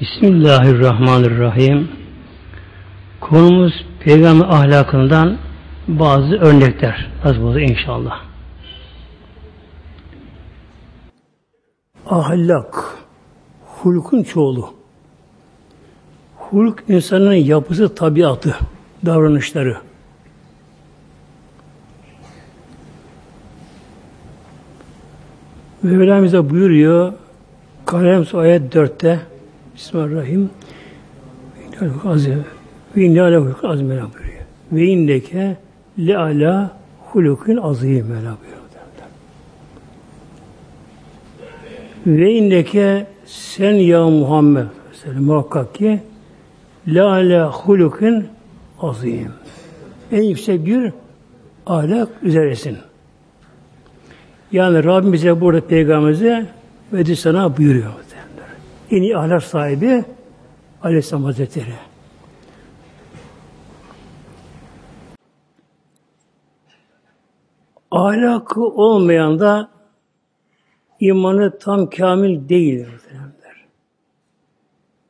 Bismillahirrahmanirrahim. Konumuz peygamber ahlakından bazı örnekler. Az buldu inşallah. Ahlak, hulkun çoğulu. Hulk insanın yapısı, tabiatı, davranışları. Mevlam bize buyuruyor Kalem ayet 4'te Bismillahirrahmanirrahim ve inne ala hulukun azim Mevla buyuruyor. Ve inneke le ala hulukun azim Mevla buyuruyor. Ve inneke sen ya Muhammed mesela muhakkak ki le ala hulukun azim. En yüksek bir ahlak üzeresin. Yani Rabbim burada peygamberimize ve sana buyuruyor. En iyi ahlak sahibi Aleyhisselam Hazretleri. Ahlakı olmayan da imanı tam kamil değildir.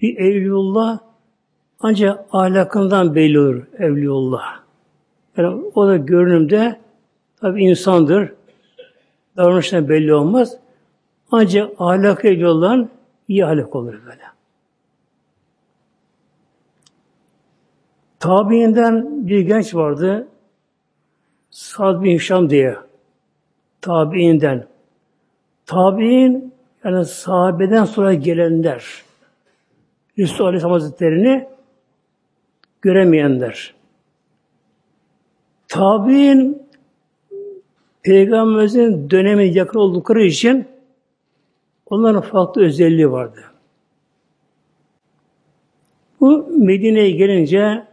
Bir evliyullah ancak ahlakından belli olur evliyullah. Yani o da görünümde tabi insandır. Davranıştan belli olmaz. Ancak ahlak evliyullahın iyi ahlak olur böyle. Tabiinden bir genç vardı. Sad bin Hişam diye. Tabiinden. Tabiin yani sahabeden sonra gelenler. Resulullah Aleyhisselam Hazretleri'ni göremeyenler. Tabiin Peygamberimizin dönemi yakın oldukları için onların farklı özelliği vardı. Bu Medine'ye gelince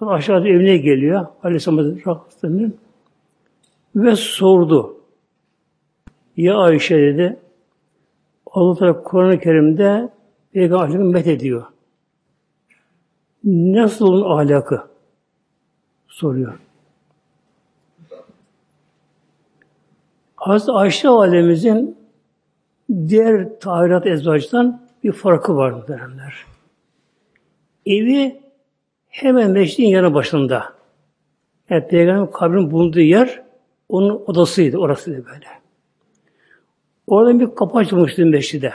aşağıda evine geliyor Aleyhisselam Hazretleri'nin ve sordu. Ya Ayşe dedi Allah Teala Kur'an-ı Kerim'de Peygamber Aleyhisselam'ı met ediyor. Nasıl onun ahlakı? Soruyor. Hazreti Ayşe Validemizin diğer tahirat ezvacından bir farkı var muhteremler. Evi hemen meşriğin yanı başında. Yani Peygamber kabrin bulunduğu yer onun odasıydı, orasıydı böyle. Oradan bir kapı açılmıştı meşride.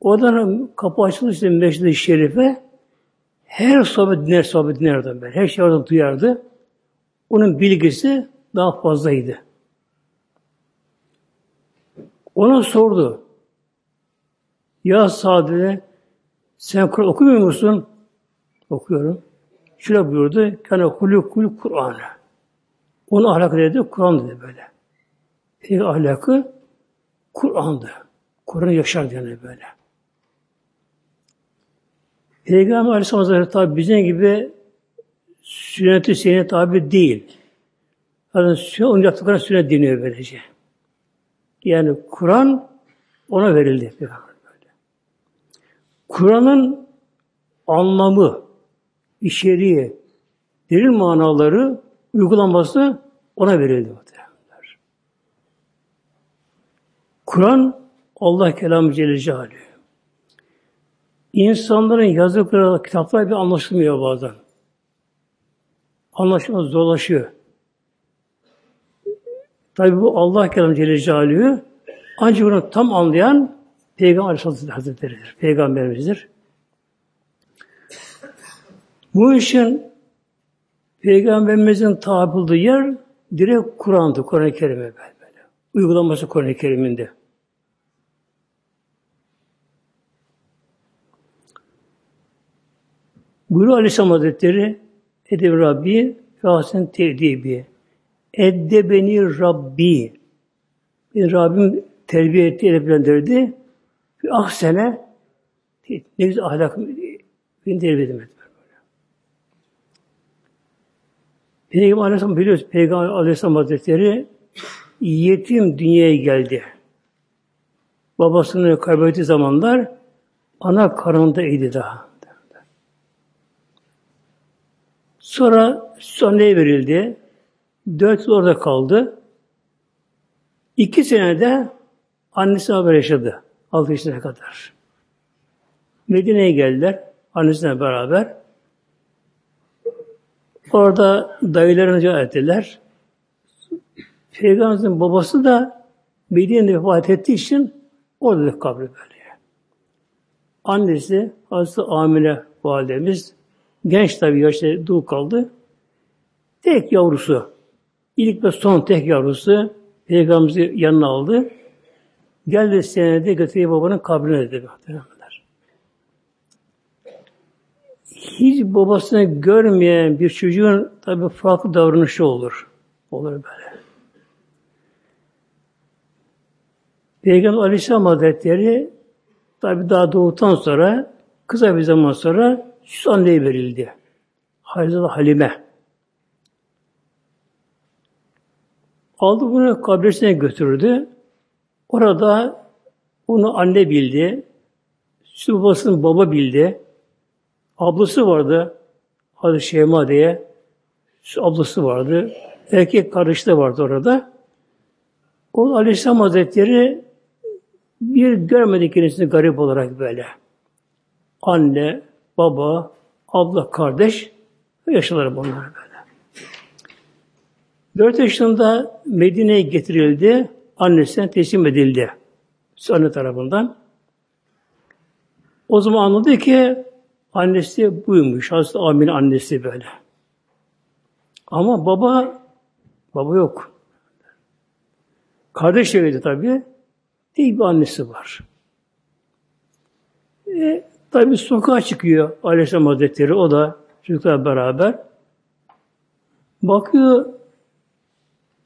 Oradan kapı açılmıştı meşride şerife. Her sohbet dinler, sohbet dinlerdi böyle. Her şey oradan duyardı. Onun bilgisi daha fazlaydı. Ona sordu. Ya Sa'd sen Kur'an okumuyor musun? Okuyorum. Şöyle buyurdu. Kana kulü kul Kur'an'ı. Onun ahlakı dedi, Kur'an dedi böyle. Peki ahlakı Kur'an'dı. Kur'an'ı yaşar yani böyle. Peygamber Aleyhisselam Hazretleri tabi bizim gibi sünnet-i seneye tabi değil. Yani onun yaptıklarına sünnet deniyor böylece. Yani Kur'an ona verildi. Kur'an'ın anlamı, içeriği, derin manaları, uygulanması ona verildi. Kur'an Allah kelamı Celle Celaluhu. İnsanların yazdıkları kitaplar bir anlaşılmıyor bazen. Anlaşılmaz zorlaşıyor. Tabi bu Allah kelamı Celle Celaluhu ancak bunu tam anlayan Peygamber Aleyhisselatü Hazretleri'dir. Peygamberimizdir. Bu işin Peygamberimizin tabi yer direkt Kur'an'dı, Kur'an-ı Kerim'e böyle. Uygulaması Kur'an-ı Kerim'inde. Buyuruyor Aleyhisselam Hazretleri Edeb Rabbi ve Hasen Tevdibi Eddebeni Rabbi bir Rabbim terbiye etti, edeplendirdi. Ah sene ne güzel ahlak beni terbiye edemedi. Peygamber Aleyhisselam biliyoruz. Peygamber Aleyhisselam Hazretleri yetim dünyaya geldi. Babasını kaybettiği zamanlar ana karnındaydı daha. Sonra anneye verildi. Dört yıl orada kaldı. İki senede annesi haber yaşadı. Altı yaşına kadar. Medine'ye geldiler. Annesiyle beraber. Orada dayılarını ziyaret ettiler. Peygamberimizin babası da Medine'de vefat ettiği için orada da kabri böyle. Annesi Hazreti Amine validemiz genç tabi yaşta dul kaldı. Tek yavrusu ilk ve son tek yavrusu Peygamberimizi yanına aldı. Geldi senede götürüyor babanın kabrine dedi. Hiç babasını görmeyen bir çocuğun tabi farklı davranışı olur. Olur böyle. Peygamber Aleyhisselam Hazretleri tabi daha doğduktan sonra kısa bir zaman sonra süs anneye verildi. Hazreti Halime. Aldı bunu kabresine götürdü. Orada onu anne bildi. Babasının baba bildi. Ablası vardı. Adı Şeyma diye. Ablası vardı. Erkek kardeşi de vardı orada. O Aleyhisselam Hazretleri bir görmedi kendisini garip olarak böyle. Anne, baba, abla, kardeş yaşlılar bunlar böyle. Dört yaşında Medine'ye getirildi. Annesine teslim edildi. Anne tarafından. O zaman anladı ki annesi buymuş. Hazreti Amine annesi böyle. Ama baba baba yok. Kardeş eviydi tabi. Değil bir annesi var. E, tabi sokağa çıkıyor Aleyhisselam Hazretleri. O da çocuklar beraber. Bakıyor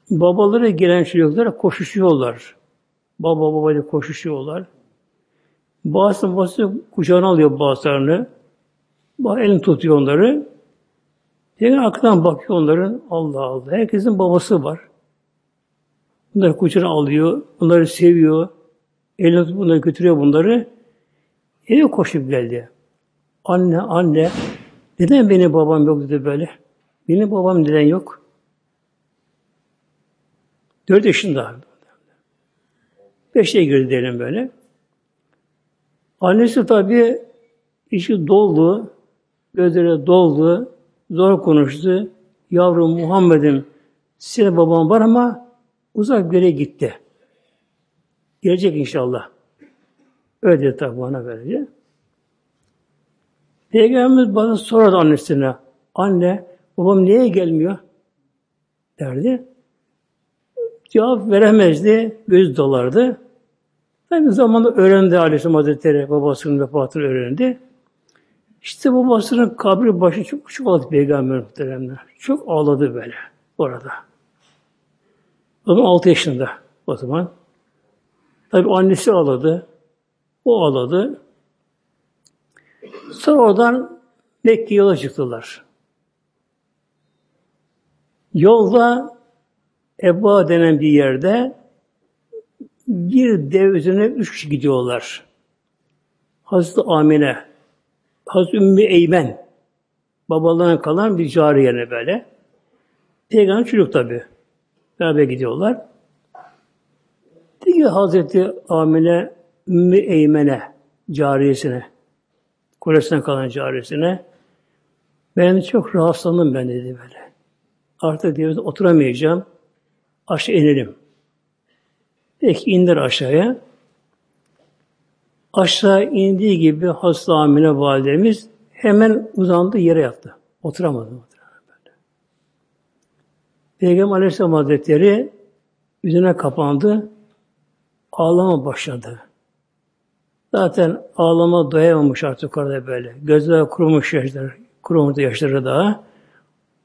babaları gelen çocuklara koşuşuyorlar. Baba baba diye koşuşuyorlar. Bazı babası kucağına alıyor bazılarını. Bazı elini tutuyor onları. Peygamber arkadan bakıyor onların. Allah Allah. Herkesin babası var. Bunları kucağına alıyor. Bunları seviyor. Eline tutup bunları götürüyor bunları. Eve koşup geldi. Anne, anne. Neden benim babam yok dedi böyle. Benim babam neden yok? Dört yaşında. Beşe girdi diyelim böyle. Annesi tabi içi doldu, gözleri doldu, zor konuştu. Yavrum Muhammed'im senin baban var ama uzak bir yere gitti. Gelecek inşallah. Öyle dedi tabi bana böylece. Peygamberimiz bana sorardı annesine. Anne, babam niye gelmiyor? Derdi. Cevap veremezdi, göz dolardı. Aynı zamanda öğrendi Aleyhisselam Hazretleri babasının vefatını öğrendi. İşte babasının kabri başı çok çok ağladı peygamber muhteremler. Çok ağladı böyle orada. O zaman 6 yaşında o zaman. Tabi annesi ağladı. O ağladı. Sonra oradan Mekke'ye yola çıktılar. Yolda Eba denen bir yerde bir dev üzerine üç kişi gidiyorlar. Hazreti Amine, Hazreti Ümmü Eymen, babalarına kalan bir cari yerine böyle. Peygamber çocuk tabi. Beraber gidiyorlar. Diyor Hazreti Amine Ümmü Eymen'e, cariyesine, kulesine kalan cariyesine, ben çok rahatsızlandım ben dedi böyle. Artık diyor oturamayacağım. Aşağı inelim. Peki indir aşağıya. Aşağı indiği gibi hasta Amine validemiz hemen uzandı yere yattı. Oturamadı. Peygamber Aleyhisselam Hazretleri yüzüne kapandı. Ağlama başladı. Zaten ağlama doyamamış artık orada böyle. Gözler kurumuş yaşları, kurumuş yaşları daha.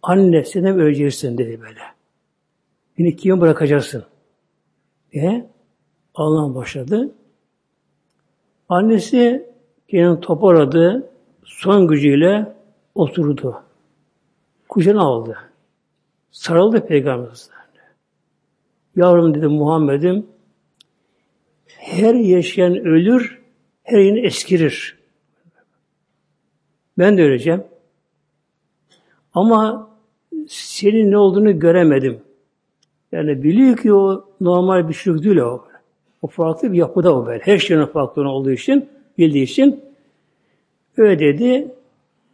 Anne sen hep öleceksin dedi böyle. Beni kime bırakacaksın? diye ağlamaya başladı. Annesi kendini toparladı, son gücüyle oturdu. Kucağına aldı. Sarıldı Peygamberimize. Yavrum dedi Muhammed'im, her yaşayan ölür, her yeni eskirir. Ben de öleceğim. Ama senin ne olduğunu göremedim. Yani biliyor ki o normal bir çocuk değil o. O farklı bir yapıda o böyle. Her şeyin farklı olduğu için, bildiği için Öyle dedi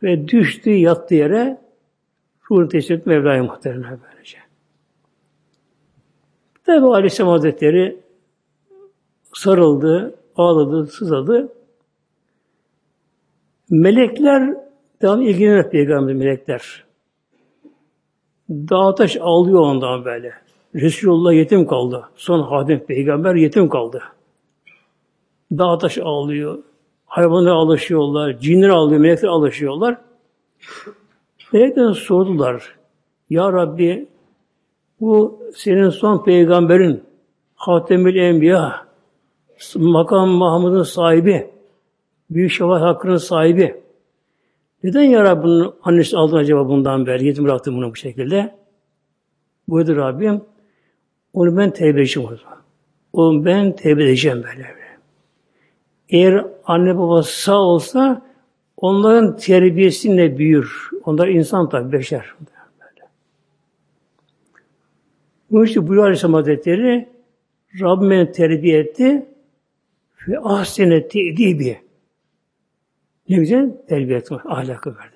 ve düştü yattı yere ruhunu teslim etti Mevla'ya muhtemelen böylece. Tabi Aleyhisselam Hazretleri sarıldı, ağladı, sızladı. Melekler devam ilgilenir peygamber melekler. Dağ taş ağlıyor ondan böyle. Resulullah yetim kaldı. Son hadim peygamber yetim kaldı. Dağ taş ağlıyor. Hayvanlar alışıyorlar. Cinler ağlıyor. Melekler alışıyorlar. Melekler sordular. Ya Rabbi bu senin son peygamberin Hatemül Enbiya makam Mahmud'un sahibi büyük şefaat hakkının sahibi neden ya Rabbi bunun annesi aldın acaba bundan beri? Yetim bıraktın bunu bu şekilde. Buyurdu Rabbim. Onu ben tevbe edeceğim o zaman. Onu ben tevbe edeceğim böyle. Eğer anne babası sağ olsa onların terbiyesinde büyür. Onlar insan tabi, beşer. Böyle. Bu işte buyuruyor Aleyhisselam Hazretleri Rabbim beni terbiye etti ve ahsene te'dibi. Ne güzel terbiye etme, ahlakı verdi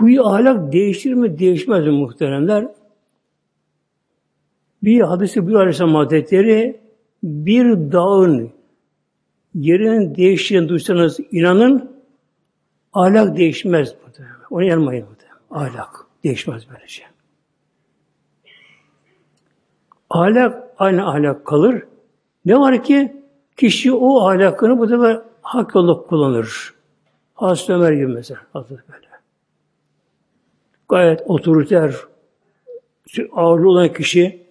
böylece. Huy ahlak değişir mi, değişmez mi muhteremler? Bir hadisi bir Aleyhisselam Hazretleri bir dağın yerinin değiştiğini duysanız inanın ahlak değişmez. Onu yanmayın. Ahlak değişmez böylece. Ahlak aynı ahlak kalır. Ne var ki kişi o ahlakını bu sefer hak yolda kullanır. Hazreti Ömer gibi mesela. Hazreti böyle. Gayet otoriter, ağırlı olan kişi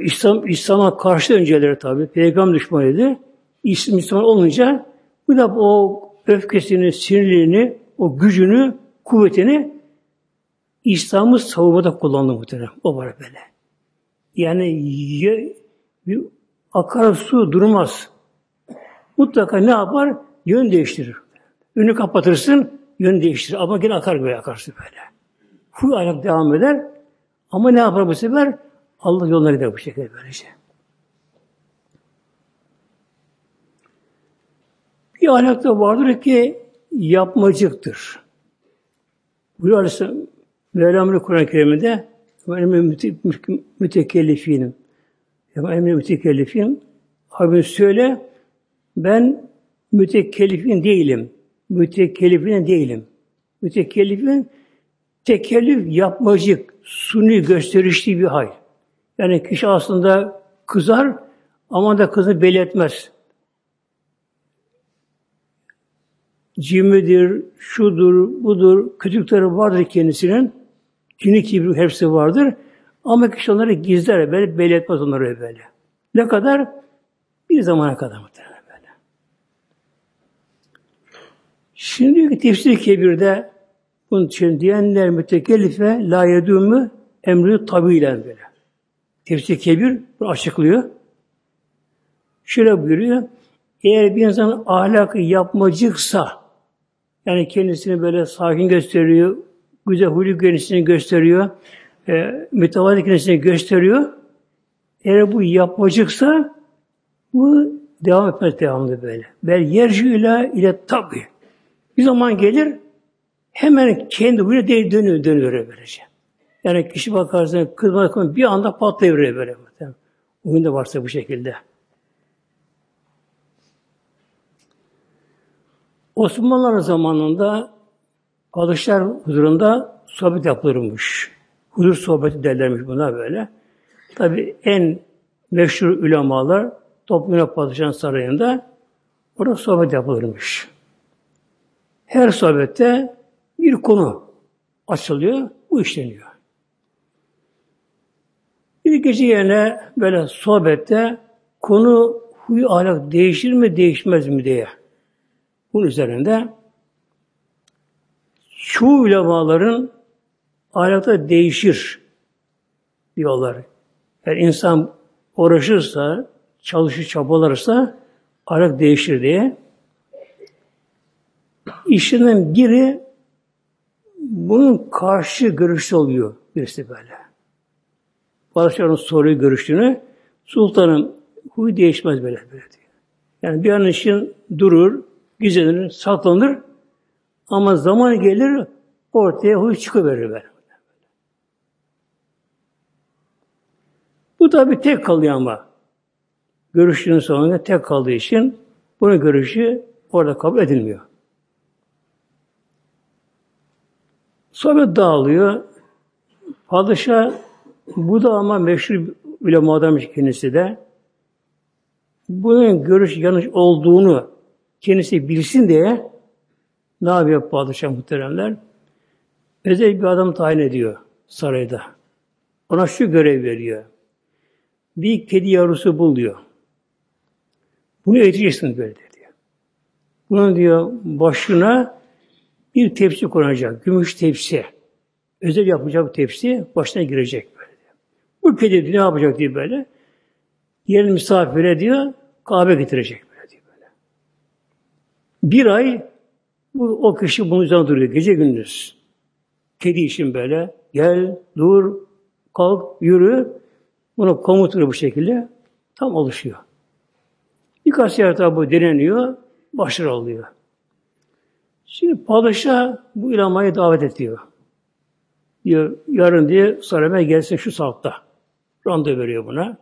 İslam İslam'a karşı önceleri tabi peygamber düşmanıydı. İslam Müslüman olunca bu da o öfkesini, sinirliğini, o gücünü, kuvvetini İslam'ı savunmada kullandı muhtemelen. O var böyle. Yani ye, bir akar su durmaz. Mutlaka ne yapar? Yön değiştirir. Önü kapatırsın, yön değiştirir. Ama gene akar gibi akarsın böyle. Huy ayak devam eder. Ama ne yapar bu sefer? Allah yoluna gider bu şekilde böylece. Bir ahlakta vardır ki yapmacıktır. Bu Aleyhisselam Mevlam Kur'an-ı Kerim'de benim mütekellifinim. Benim mütekellifim. Habib söyle ben mütekellifin değilim. Mütekellifin değilim. Mütekellifin tekellif yapmacık, suni gösterişli bir hal. Yani kişi aslında kızar ama da kızı belli etmez. Cimridir, şudur, budur, kötülükleri vardır kendisinin. Cini kibri hepsi vardır. Ama kişi onları gizler, böyle belli etmez onları böyle. Ne kadar? Bir zamana kadar muhtemelen böyle. Şimdi diyor ki tefsir kebirde bunun için diyenler mütekellife la yedûmü emri tabiyle böyle. Tefsir kebir bunu açıklıyor. Şöyle buyuruyor. Eğer bir insan ahlakı yapmacıksa yani kendisini böyle sakin gösteriyor, güzel huylu kendisini gösteriyor, e, mütevazi kendisini gösteriyor. Eğer bu yapmacıksa bu devam etmez devamlı böyle. Bel yercüyle ile tabi. Bir zaman gelir hemen kendi huyuna dönüyor, dönüyor böylece. Yani kişi bakarsa kız bakarsa bir anda patlayıveriyor böyle. Oyun da varsa bu şekilde. Osmanlılar zamanında padişahlar huzurunda sohbet yapılırmış. Huzur sohbeti derlermiş buna böyle. Tabi en meşhur ulemalar toplumuna padişahın sarayında orada sohbet yapılırmış. Her sohbette bir konu açılıyor, bu işleniyor. Bir gece yerine böyle sohbette konu huy ahlak değişir mi değişmez mi diye. Bunun üzerinde çoğu ulemaların ahlakta değişir diyorlar. Eğer insan uğraşırsa, çalışır, çabalarsa ahlak değişir diye. İşinden biri bunun karşı görüşü oluyor birisi böyle. padişahın soruyu görüştüğünü sultanın huyu değişmez böyle, böyle diyor. Yani bir an için durur, gizlenir, saklanır ama zaman gelir ortaya huy çıkıverir böyle. Bu tabi tek kalıyor ama. Görüşünün sonunda tek kaldığı için bunun görüşü orada kabul edilmiyor. Sonra dağılıyor. Padişah bu da ama meşhur bile muadammış kendisi de. Bunun görüş yanlış olduğunu kendisi bilsin diye ne yapıyor padişah muhteremler? Özel bir adam tayin ediyor sarayda. Ona şu görev veriyor. Bir kedi yavrusu bul diyor. Bunu eğiteceksin böyle diyor. Bunun diyor başına bir tepsi konacak. Gümüş tepsi. Özel yapacak tepsi başına girecek böyle. Bu kedi ne yapacak diye böyle. Diğer misafire diyor kahve getirecek böyle diyor böyle. Bir ay bu, o kişi bunun üzerine duruyor gece gündüz. Kedi için böyle gel, dur, kalk, yürü. Bunu komutuyor bu şekilde. Tam alışıyor. Birkaç yer bu deneniyor. Başarı oluyor. Şimdi padişah bu ilamayı davet ediyor. Diyor, yarın diye sarayıma gelsin şu saatte. Randevu veriyor buna.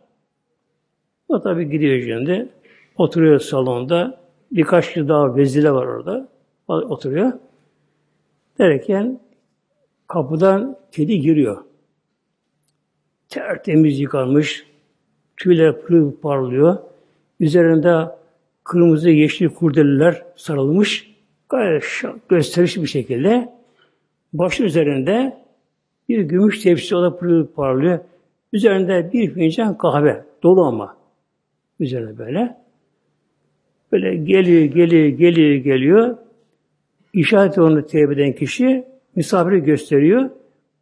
O tabi gidiyor şimdi. Oturuyor salonda. Birkaç kişi daha vezile var orada. Oturuyor. Derken kapıdan kedi giriyor. Tertemiz yıkanmış. Tüyler pırıl parlıyor. Üzerinde kırmızı yeşil kurdeleler sarılmış. Gayet gösteriş bir şekilde. Başı üzerinde bir gümüş tepsi o da pırıl parlıyor. Üzerinde bir fincan kahve. Dolu ama. Üzerine böyle. Böyle geliyor, geliyor, geliyor, geliyor. İşaret onu tevbe kişi misafiri gösteriyor.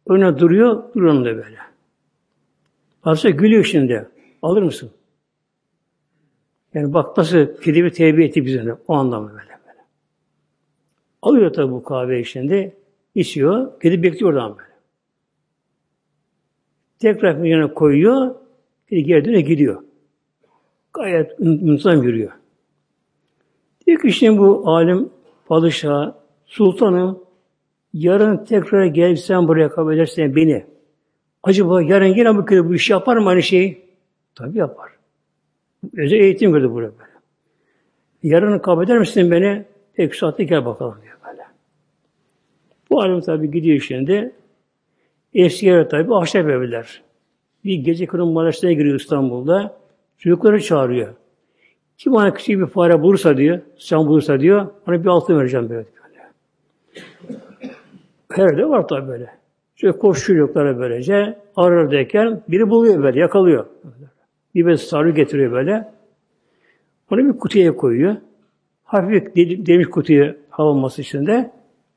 Önüne duruyor, duruyor da böyle. Padişah gülüyor şimdi. Alır mısın? Yani bak nasıl bir tevbe etti bize o anlamda böyle. Alıyor tabi bu kahveyi şimdi. içiyor. Kedi bekliyor oradan böyle. Tekrar yanına koyuyor. Kedi geri dönüyor gidiyor. Gayet muntazam yürüyor. Diyor ki şimdi bu alim padişah, sultanım yarın tekrar gelsen buraya kabul edersen beni. Acaba yarın yine bu köyde bu işi yapar mı aynı şeyi? Tabi yapar. Özel eğitim gördü buraya. Yarın kabul eder misin beni? Tek saatte gel bakalım diyor böyle. Bu alim tabi gidiyor şimdi. Eski yere tabi ahşap evler. Bir gece kırım mahallesine giriyor İstanbul'da. Çocukları çağırıyor. Kim bana küçük bir fare bulursa diyor, sen bulursa diyor, ona bir altın vereceğim böyle. böyle. Her de var tabi böyle. Şöyle koşuyorlar böylece. Arardayken biri buluyor böyle, yakalıyor. Bir bez sarı getiriyor böyle. Onu bir kutuya koyuyor. Hafif demiş kutuya alınması için de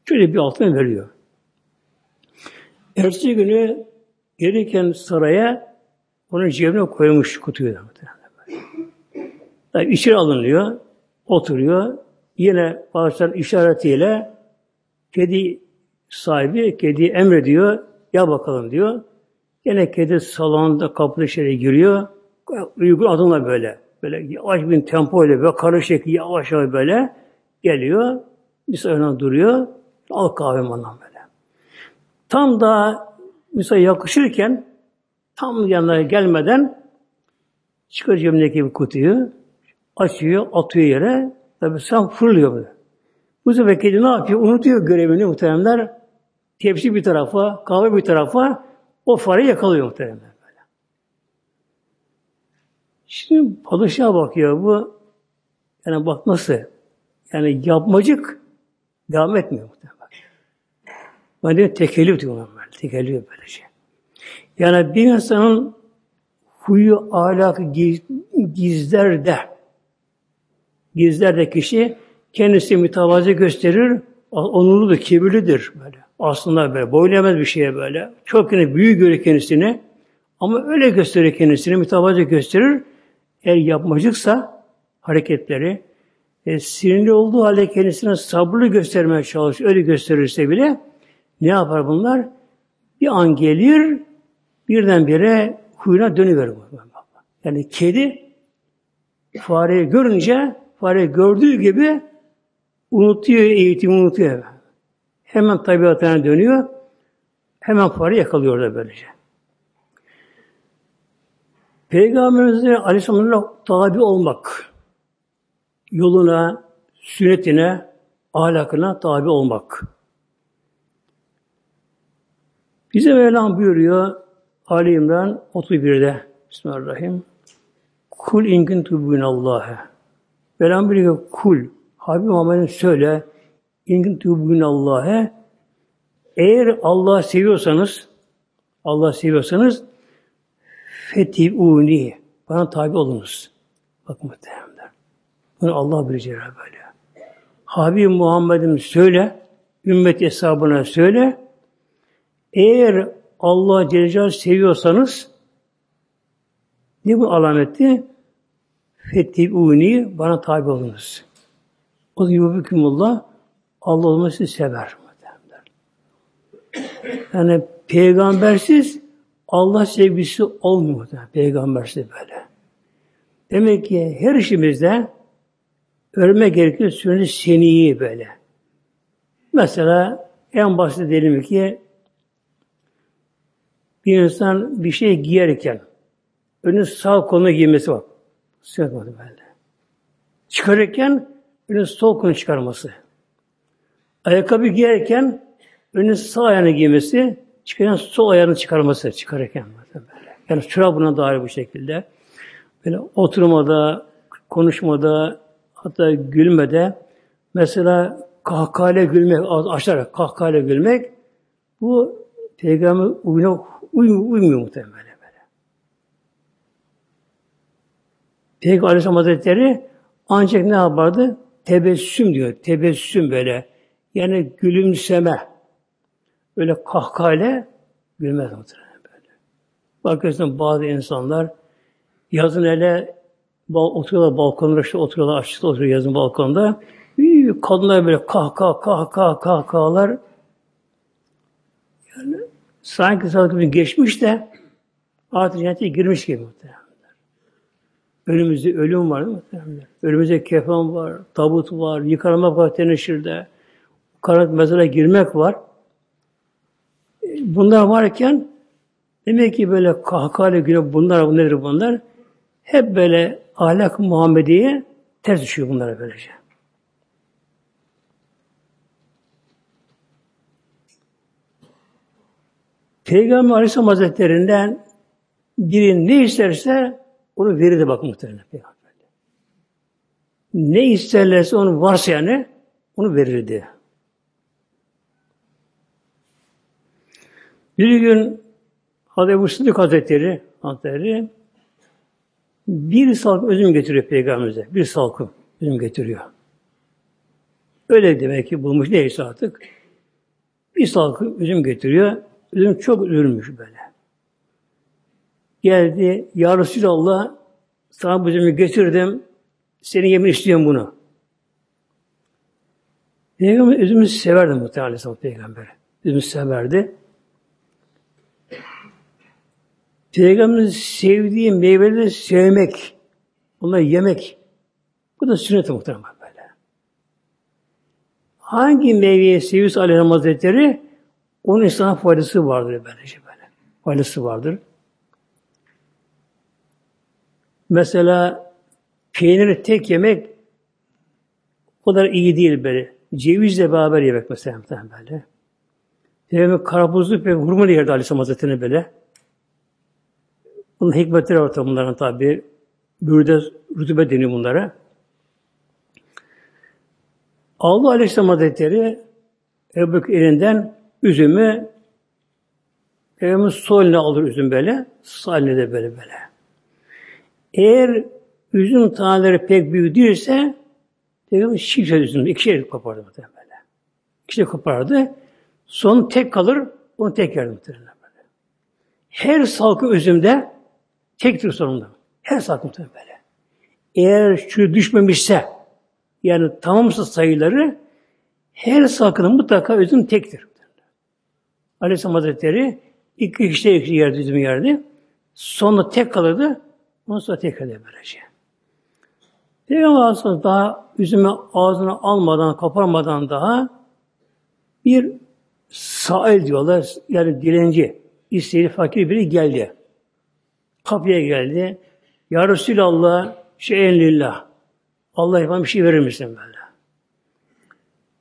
şöyle bir altın veriyor. Ertesi günü gelirken saraya onun cebine koymuş kutuyu da. Yani içeri alınıyor, oturuyor. Yine padişahın işaretiyle kedi sahibi kedi emrediyor. Ya bakalım diyor. Yine kedi salonda kapı içeri giriyor. Uygun adımla böyle. Böyle yavaş bir tempo ile böyle karışık yavaş yavaş böyle geliyor. Bir önüne duruyor. Al kahvemi ondan böyle. Tam da mesela yakışırken tam yanına gelmeden çıkar cebindeki bir kutuyu açıyor, atıyor yere. Tabi sen fırlıyor böyle. Bu sefer kedi ne yapıyor? Unutuyor görevini muhteremler. Tepsi bir tarafa, kahve bir tarafa o fareyi yakalıyor muhteremler. Şimdi padişah bakıyor bu. Yani bak nasıl? Yani yapmacık devam etmiyor muhtemelen. Ben de tekellüf diyorlar böyle. Tekellüf şey. Yani bir insanın huyu, ahlakı gizler de gizler de kişi kendisi mütevazı gösterir, onurludur, kibirlidir böyle. Aslında böyle, boylayamaz bir şeye böyle. Çok yine büyük görür kendisini. Ama öyle gösterir kendisini, mütevazı gösterir. Eğer yapmacıksa hareketleri, e, sinirli olduğu halde kendisine sabırlı göstermeye çalışır. Öyle gösterirse bile ne yapar bunlar? Bir an gelir, birdenbire kuyuna dönüverir. Yani kedi fareyi görünce fare gördüğü gibi unutuyor eğitimi unutuyor. Hemen tabiatına dönüyor. Hemen fare yakalıyor da böylece. Peygamberimize Aleyhisselam'a tabi olmak, yoluna, sünnetine, ahlakına tabi olmak. Bize Mevlam buyuruyor Ali İmran 31'de Bismillahirrahmanirrahim. Kul ingin tubun Allah'a. Mevlam buyuruyor kul. Habib Muhammed'in söyle ingin tubun Allah'a. Eğer Allah seviyorsanız Allah seviyorsanız fetibuni bana tabi olunuz. Bak muhtemelen. Bunu Allah bilecek böyle. Habib Muhammed'im söyle, ümmet hesabına söyle, eğer Allah Celle seviyorsanız ne bu alameti? Fetibuni bana tabi olunuz. O zaman Allah olması sever. Yani peygambersiz Allah sevgisi olmuyor. Peygambersiz böyle. Demek ki her işimizde ölme gerekiyor sünnet seniyi böyle. Mesela en basit diyelim ki bir insan bir şey giyerken önün sağ koluna giymesi var. Sünnet böyle. Çıkarırken önün sol kolunu çıkarması. Ayakkabı giyerken önün sağ ayağını giymesi, çıkarken sol ayağını çıkarması çıkarırken böyle. Yani çorabına dair bu şekilde. Böyle oturmada, konuşmada, hatta gülmede mesela kahkahayla gülmek, açarak kahkahayla gülmek bu peygamber uyuna uymuyor, uymuyor muhtemelen böyle. Peygamber Aleyhisselam Hazretleri ancak ne yapardı? Tebessüm diyor. Tebessüm böyle. Yani gülümseme. Böyle kahkahayla gülmez muhtemelen böyle. Bakıyorsun bazı insanlar yazın hele oturuyorlar balkonda, işte oturuyorlar, açıkta oturuyor yazın balkonda. Kadınlar böyle kah kah kah kah kah kahlar. Yani sanki sanki geçmiş de artık cennete girmiş gibi muhtemelen. Önümüzde ölüm var muhtemelen. Önümüzde kefen var, tabut var, yıkanmak var teneşirde. Karanlık mezara girmek var. Bunlar varken demek ki böyle kahkahayla güne bunlar, bu nedir bunlar? Hep böyle ahlak Muhammediye ters düşüyor bunlara böylece. Peygamber Aleyhisselam Hazretlerinden biri ne isterse onu verirdi bak muhtemelen Peygamber. Ne isterlerse onu varsa yani onu verirdi. Bir gün Hazreti Ebu Sıddık Hazretleri, Hazretleri bir salkım üzüm getiriyor Peygamberimize. Bir salkım üzüm getiriyor. Öyle demek ki bulmuş neyse artık. Bir salkım üzüm getiriyor. Üzüm çok üzülmüş böyle. Geldi, Ya Resulallah sana bu üzümü getirdim. Senin yemin istiyorum bunu. Peygamber üzümü severdi muhtemelen Aleyhisselam Peygamber. Üzümü severdi. Peygamberin sevdiği meyveleri sevmek, onları yemek. Bu da sünnet muhtemelen böyle. Hangi meyveyi seviyorsa Aleyhisselam Hazretleri onun insana faydası vardır böylece böyle. Faydası vardır. Mesela peyniri tek yemek o kadar iyi değil böyle. Cevizle beraber yemek mesela böyle. Peygamber karpuzlu ve hurmalı yerdi Aleyhisselam Hazretleri'ne böyle. Bunun hikmetleri var tabi bunların tabi. Bürde rütube deniyor bunlara. Allah Aleyhisselam Hazretleri Ebu elinden üzümü Peygamber sol eline alır üzüm böyle. Sağ eline de böyle böyle. Eğer üzüm taneleri pek büyük değilse Peygamber çift üzüm, iki şey kopardı muhtemelen böyle. İki şey kopardı. Son tek kalır, onu tek yerdi muhtemelen böyle. Her salkı üzümde Tektir sonunda. Her saat muhtemelen böyle. Eğer şu düşmemişse yani tamamsız sayıları her sakının mutlaka üzüm tektir. Aleyhisselam Hazretleri iki kişide iki yerde üzüm yerdi. Sonra tek kalırdı. Ondan sonra tek kalırdı böylece. Peygamber Aleyhisselam daha üzümü ağzına almadan, koparmadan daha bir sahil diyorlar. Yani dilenci, isteyli fakir biri geldi. Kapıya geldi. Ya Resulallah, şeyen lillah. Allah bana bir şey verir misin böyle?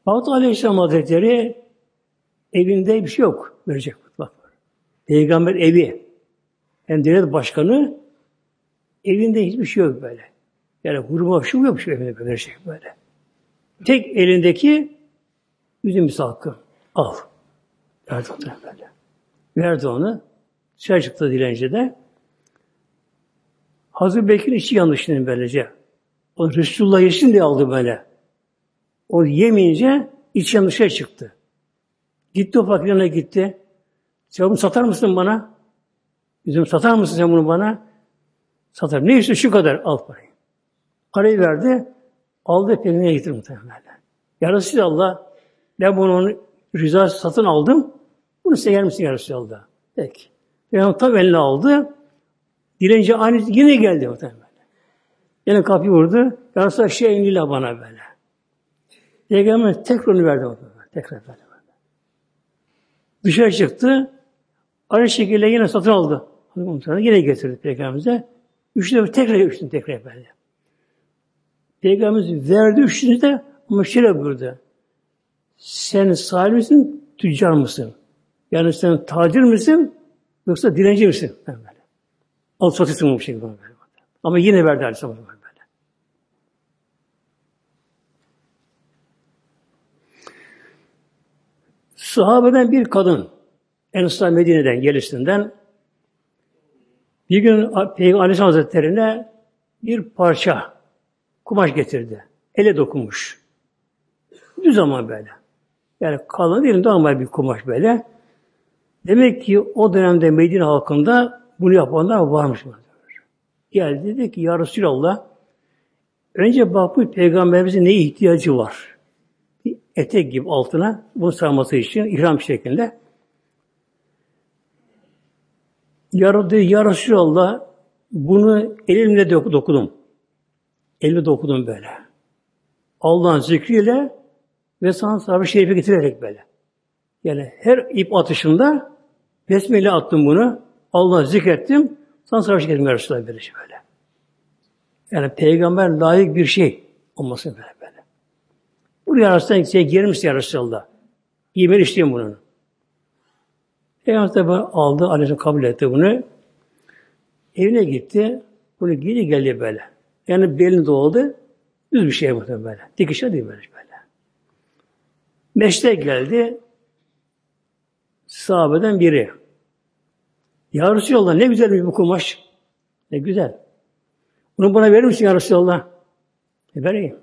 Fakat Aleyhisselam Hazretleri evinde bir şey yok. Verecek. Bak. Peygamber evi. Hem devlet başkanı evinde hiçbir şey yok böyle. Yani hurma şu yok şey evinde verecek böyle. Tek elindeki üzüm hakkı. Al. Verdi onu böyle. Verdi onu. Dışarı çıktı dilenci de. Hazreti Bekir içi yanlışını böylece. O Resulullah yesin diye aldı böyle. O yemeyince iç yanlışa çıktı. Gitti o fakirine gitti. Sen satar mısın bana? Üzüm satar mısın sen bunu bana? Satar. Ne işte şu kadar al parayı. Parayı verdi. Aldı peynine getirdi muhtemelen. Ya Resulallah ben bunu onun rızası satın aldım. Bunu size yer misin ya Resulallah? Peki. Peygamber tam eline aldı. Dilenci aynı yine geldi muhtemelen. Yine kapıyı vurdu. Ya Resulallah şey indiyle bana böyle. Peygamber tekrar onu verdi. Tekrar verdi. Dışarı çıktı. Aynı şekilde yine satın aldı. Yine getirdi Peygamberimize. Üçüncü tekrar üçüncü tekrar verdi. Peygamberimiz verdi üçüncü de ama şöyle buyurdu. Sen sahibi misin, tüccar mısın? Yani sen tacir misin, yoksa dilenci misin? Ben böyle. Al satıyorsun bu şekilde. Ama yine verdi Aleyhisselam böyle. Sahabeden bir kadın Ensar Medine'den gelişinden bir gün Peygamber Aleyhisselam Hazretleri'ne bir parça kumaş getirdi. Ele dokunmuş. Düz ama böyle. Yani kalın değil, normal bir kumaş böyle. Demek ki o dönemde Medine halkında bunu yapanlar varmış. Geldi dedi ki Ya Resulallah önce bak bu peygamberimizin ne ihtiyacı var? Bir etek gibi altına bunu sarması için ihram şeklinde. Yaradı Ya Resulallah bunu elimle dokudum. Elimle dokudum böyle. Allah'ın zikriyle ve sana sahibi şerife getirerek böyle. Yani her ip atışında besmele attım bunu. Allah'ı zikrettim. Sana savaş getirdim ya Resulallah böyle. Şey böyle. Yani peygamber layık bir şey olması böyle böyle. Buraya arasından şey girmiş ya Resulallah. Yemin içtiğim bunun. Peygamber tabi aldı, annesi kabul etti bunu. Evine gitti. Bunu geri geldi böyle. Yani belini doldu. Düz bir şey bu böyle. Dikişe değil böyle. böyle. Meşte geldi. Sahabeden biri. Ya Resulallah ne güzel bu kumaş. Ne güzel. Bunu bana verir misin ya Resulallah? E vereyim.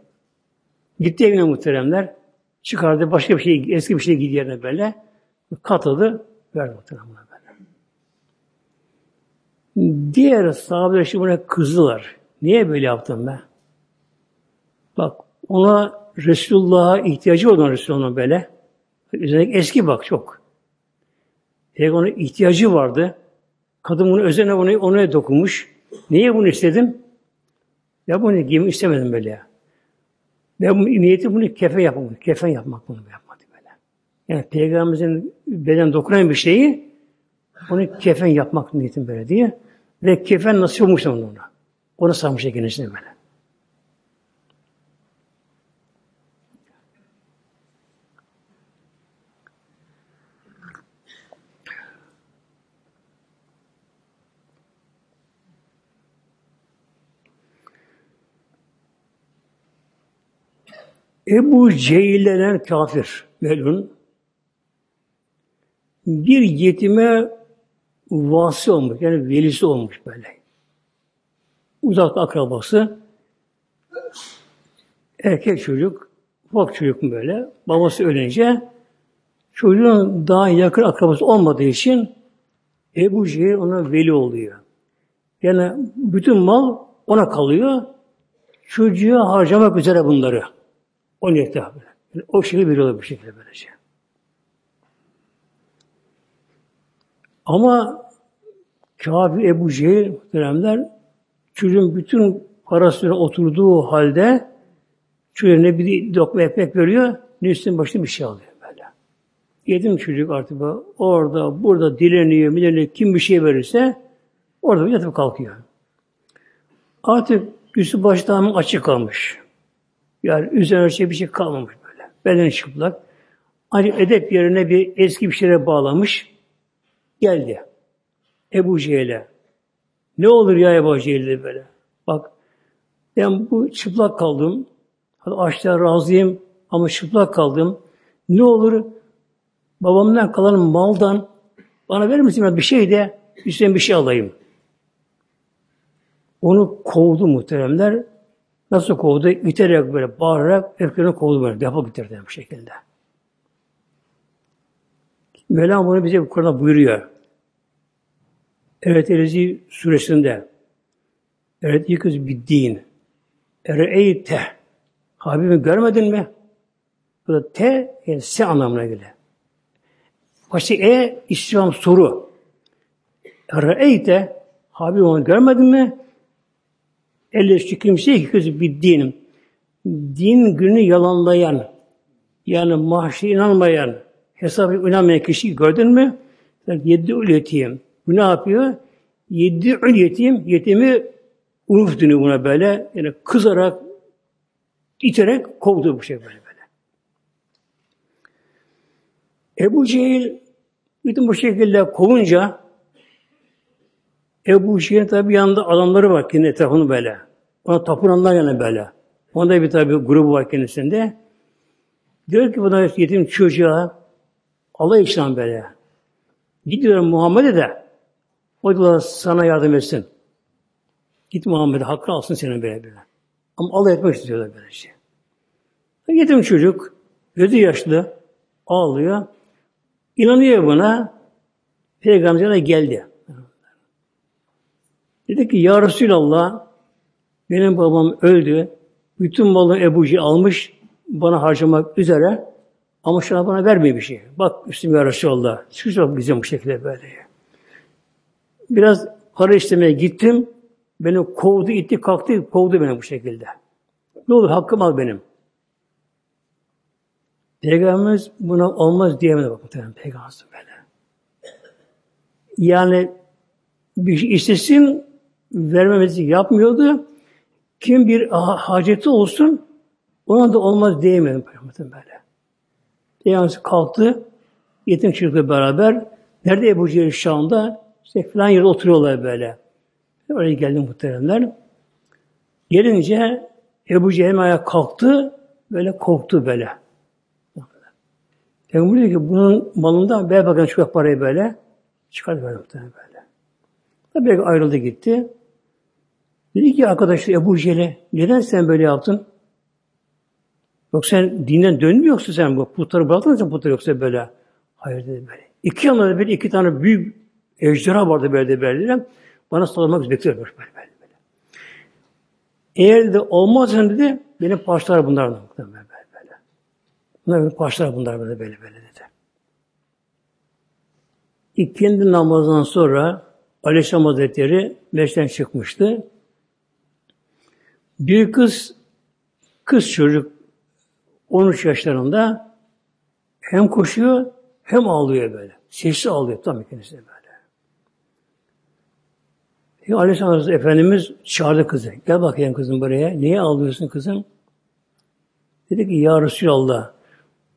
Gitti evine muhteremler. Çıkardı başka bir şey, eski bir şey giydi yerine böyle. Katladı. Verdi muhteremler böyle. Diğer sahabeler şimdi buna kızdılar. Niye böyle yaptın be? Bak ona Resulullah'a ihtiyacı olan Resulullah'ın böyle. Üzerindeki eski bak çok. Peygamber'e ihtiyacı vardı. Kadın bunu üzerine onu, ona dokunmuş. Niye bunu istedim? Ya bunu giymek istemedim böyle ya. Ben bu niyeti bunu kefen yapmak, kefen yapmak bunu yapmadım böyle. Yani Peygamberimizin beden dokunan bir şeyi onu kefen yapmak niyetim böyle diye. Ve kefen nasıl olmuş ona. Onu sarmış kendisine böyle. Ebu Cehil denen kafir melun bir yetime vasi olmuş. Yani velisi olmuş böyle. Uzak akrabası erkek çocuk ufak çocuk böyle. Babası ölünce çocuğun daha yakın akrabası olmadığı için Ebu Cehil ona veli oluyor. Yani bütün mal ona kalıyor. Çocuğa harcamak üzere bunları. O niyetle böyle. Yani o şekilde veriyorlar bu şekilde böylece. Ama Kabe Ebu Cehil muhteremler çocuğun bütün parasına oturduğu halde çocuğuna bir lokma ekmek veriyor, ne üstün başına bir şey alıyor böyle. Yedim çocuk artık orada, burada dileniyor, mileniyor, kim bir şey verirse orada yatıp kalkıyor. Artık üstü başı açık kalmış. Yani üzerine şey bir şey kalmamış böyle. Beden çıplak. Ancak edep yerine bir eski bir şeye bağlamış. Geldi. Ebu Cehil'e. Ne olur ya Ebu Cehil'de böyle. Bak ben bu çıplak kaldım. Hadi açlığa razıyım ama çıplak kaldım. Ne olur babamdan kalan maldan bana verir misin bir şey de üstüne bir şey alayım. Onu kovdu muhteremler. Nasıl kovdu? İterek böyle bağırarak öfkelerini kovdu böyle. Defol bitirdi bu şekilde. Mevlam bunu bize bu Kur'an'da buyuruyor. Evet Elezi suresinde Evet yıkız bir din. Ere'eyte Habibimi görmedin mi? Bu da te yani se anlamına geliyor. Başta e İslam soru. Ere'eyte Habibimi görmedin mi? Elle şu kimse yıkız bir din. Din günü yalanlayan, yani mahşi inanmayan, hesabı inanmayan kişi gördün mü? Yedi ül yetim. Bu ne yapıyor? Yedi ül yetim, yetimi unuf dönüyor buna böyle. Yani kızarak, iterek kovdu bu şey böyle böyle. Ebu Cehil bütün bu şekilde kovunca Ebu Cehil'in tabi yanında adamları var kendi etrafını böyle. Ona tapınanlar yani böyle. Onda bir tabi grubu var kendisinde. Diyor ki buna yetim çocuğa Allah için böyle. Gidiyorum Muhammed'e de o da sana yardım etsin. Git Muhammed'e hakkı alsın senin böyle böyle. Ama Allah etmek istiyorlar böyle şey. Yetim çocuk, gözü yaşlı, ağlıyor. İnanıyor buna. Peygamber'e geldi. Dedi ki Ya Resulallah benim babam öldü. Bütün malını Ebu'cu almış bana harcamak üzere ama şu an bana vermiyor bir şey. Bak üstüm ya Resulallah. Çıkacak bize bu şekilde böyle. Biraz para istemeye gittim. Beni kovdu, itti, kalktı, kovdu beni bu şekilde. Ne olur hakkım al benim. Peygamberimiz buna olmaz diyemedi bak muhtemelen Peygamberimiz böyle. Yani bir şey istesin vermemesi yapmıyordu. Kim bir haceti olsun ona da olmaz diyemedi Peygamberimiz böyle. Peygamberimiz kalktı yetim çocukla beraber nerede Ebu Cehil şu anda? İşte falan yerde oturuyorlar böyle. Oraya geldi muhteremler. Gelince Ebu Cehil ayağa kalktı, böyle korktu böyle. Peygamber diyor ki bunun malında ver bakın şu parayı böyle. Çıkardı böyle muhtemelen böyle. Tabii ayrıldı gitti. Dedi ki arkadaşı Ebu Cehil'e neden sen böyle yaptın? Yoksa sen dinden dönmüyor yoksa sen bu putları bıraktın sen putları yoksa böyle. Hayır dedi böyle. İki yanlarda bir iki tane büyük ejderha vardı böyle böyle. Bana saldırmak bekliyormuş böyle böyle. böyle. Eğer de olmazsa dedi benim parçalar bunlar böyle böyle. Bunlar benim parçalar bunlar böyle böyle böyle dedi. İkindi namazından sonra Aleyhisselam Hazretleri meşten çıkmıştı. Bir kız kız çocuk 13 yaşlarında hem koşuyor hem ağlıyor böyle. Sesi ağlıyor tam kendisi böyle. Peki Aleyhisselam Efendimiz çağırdı kızı. Gel bakayım kızım buraya. Niye ağlıyorsun kızım? Dedi ki Ya Resulallah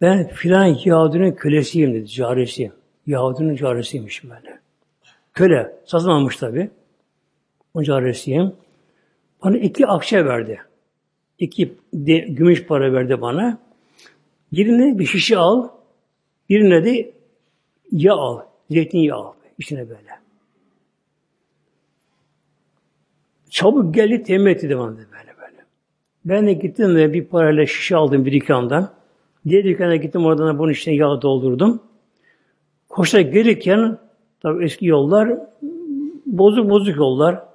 ben filan Yahudinin kölesiyim dedi. Carisi. Yahudinin carisiymiş böyle. Köle. Satın almış tabi. O carisiyim. Bana iki akçe verdi. İki de, gümüş para verdi bana. Birine bir şişe al. Birine de yağ al. Zeytinyağı al. İçine böyle. Çabuk geldi temin etti de bana böyle böyle. Ben de gittim ve bir parayla şişe aldım bir dükkandan. Diğer dükkana gittim oradan bunun içine yağ doldurdum. Koşarak gelirken tabi eski yollar bozuk bozuk yollar.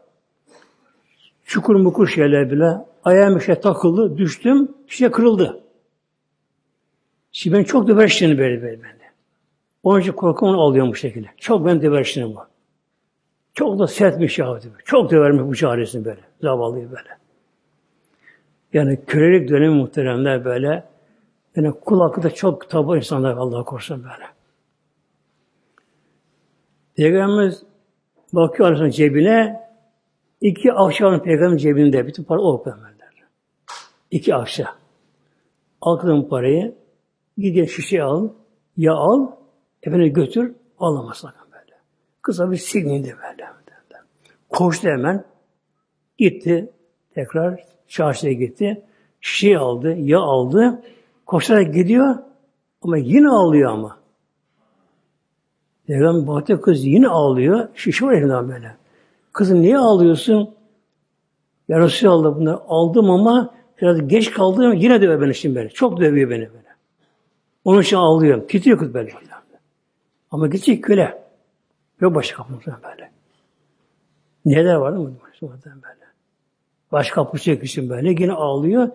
Çukur mukur şeyler bile. Ayağım bir şey takıldı, düştüm, şişe kırıldı. Şimdi ben çok döverştiğini böyle böyle bende. Onun için korkum onu alıyorum bu şekilde. Çok ben döverştiğini bu. Çok da sertmiş Yahudi. Çok dövermiş bu çaresini böyle. Zavallıyı böyle. Yani kölelik dönemi muhteremler böyle. Yani kul da çok tabu insanlar Allah korusun böyle. Peygamberimiz bakıyor Aleyhisselam cebine iki akşam var Peygamberin cebinde. Bütün para o Peygamberler. İki akşam. Al parayı gidiyor şişe al, ya al, efendim götür, alamaz sakın böyle. Kısa bir silmeydi böyle. Koştu hemen, gitti, tekrar çarşıya gitti, şişe aldı, ya aldı, koşarak gidiyor ama yine ağlıyor ama. Peygamber baktı kız yine ağlıyor. Şişe var elinden böyle. Kızım niye ağlıyorsun? Ya Resulallah bunu aldım ama biraz geç kaldım yine döve beni şimdi beni. Çok dövüyor beni böyle. Onun için ağlıyorum. Titriyor kız böyle. Ama gidecek köle. Yok başka kapımızdan böyle. Neler var mı? böyle. Baş kapı çekmişim böyle. Yine ağlıyor.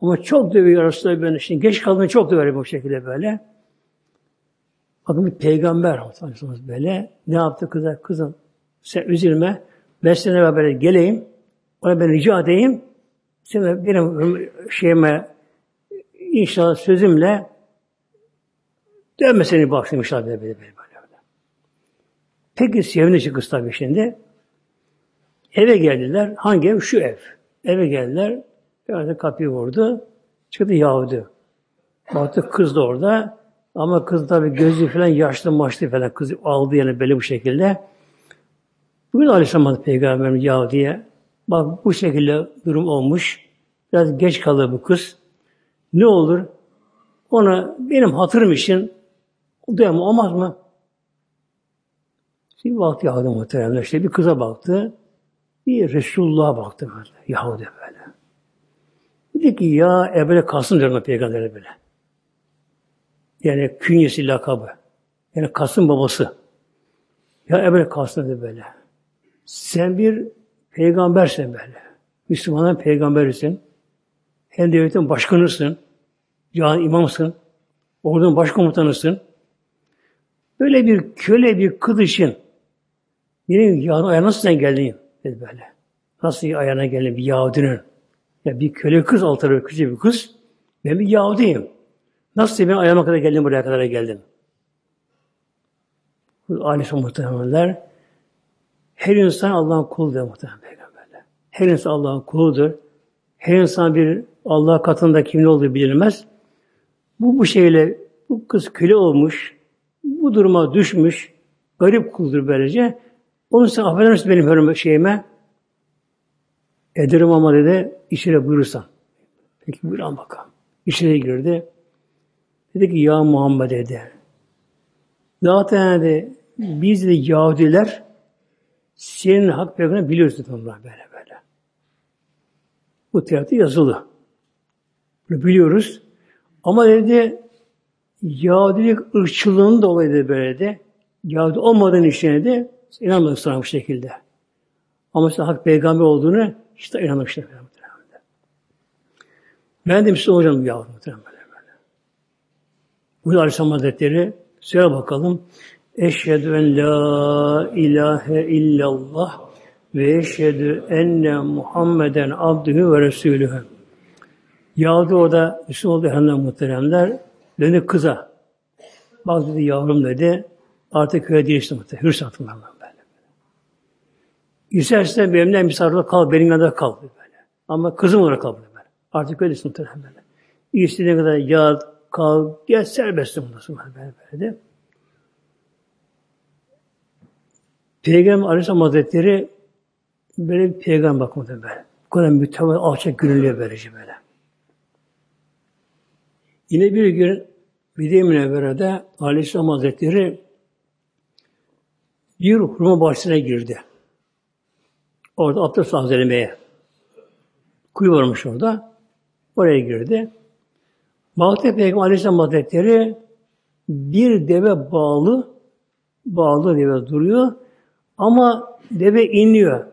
Ama çok dövüyor Resulullah beni. Şimdi geç kaldım çok döver bu şekilde böyle. Bakın bir peygamber böyle. Ne yaptı kıza? Kızım sen üzülme. Ben seninle beraber geleyim. Ona ben rica edeyim. Sen benim şeyime inşallah sözümle dönmeseni baksın inşallah böyle böyle böyle. Peki sevindi kız tabii şimdi. Eve geldiler. Hangi ev? Şu ev. Eve geldiler. Bir kapıyı vurdu. Çıktı Yahudi. Baktı kız da orada. Ama kız tabi gözü falan yaşlı maçlı falan kız aldı yani böyle bu şekilde. Bugün Aleyhisselam Peygamberimiz Yahudi'ye bak bu şekilde durum olmuş. Biraz geç kaldı bu kız. Ne olur? Ona benim hatırım için duyamam olmaz mı? Şimdi baktı Yahudi muhteremler işte bir kıza baktı. Bir Resulullah'a baktı böyle. Yahudi böyle. Dedi ki ya Ebele Kasım diyor peygamber'e böyle. Yani künyesi lakabı. Yani Kasım babası. Ya Ebele Kasım dedi böyle. Sen bir peygambersin böyle. Müslümanların peygamberisin. Hem devletin başkanısın. Can imamsın. Ordunun başkomutanısın. Böyle bir köle bir kız için benim Yahudi ayağına nasıl sen geldin? Dedi böyle. Nasıl ayağına geldin bir Yahudinin? Ya bir köle kız altı küçük bir kız. Ben bir Yahudiyim. Nasıl ben ayağıma kadar geldim buraya kadar geldim? Aleyhisselam muhtemelenler her insan Allah'ın kuludur muhtemelen peygamberler. Her insan Allah'ın kuludur. Her insan bir Allah katında kimin olduğu bilinmez. Bu bu şeyle bu kız köle olmuş, bu duruma düşmüş, garip kuldur böylece. Onun sen affeder misin benim hürmet şeyime? Ederim ama dedi, içeri buyurursan. Peki buyur bakalım. İçeri girdi. Dedi ki ya Muhammed dedi. Zaten dedi, biz de Yahudiler senin hak peygamberini biliyoruz onlar böyle böyle. Bu tiyatroda yazılı. Bunu biliyoruz. Ama dedi Yahudilik ırkçılığının dolayı da böyle de Yahudi olmadığın işine de inanmadık sana bu şekilde. Ama işte hak peygamber olduğunu işte inanmışlar. Ben de Müslüman hocam yavrum böyle böyle. Bu Aleyhisselam Hazretleri söyle bakalım. Eşhedü en la ilahe illallah ve eşhedü enne Muhammeden abdühü ve resulühü. Yahudi orada Müslüman oldu hemen muhteremler. Döndü kıza. Bak dedi yavrum dedi. Artık köye değişti muhterem. Hür satın böyle. İstersen benimle misafirle kal. Benim yanında kal. Böyle. Ama kızım olarak kal. Böyle. Artık öyle muhterem böyle. İstediğin kadar yat, kal, gel serbestsin bundan böyle, böyle de. Peygamber Aleyhisselam Hazretleri böyle bir peygamber bakmadı böyle. Bu kadar mütevazı alçak gönüllüye böylece böyle. Yine bir gün Medine Münevvere'de Aleyhisselam Hazretleri bir hurma bahçesine girdi. Orada abdest hazırlamaya. Kuyu varmış orada. Oraya girdi. Baktı Peygamber Aleyhisselam Hazretleri bir deve bağlı bağlı deve duruyor. Ama deve inliyor.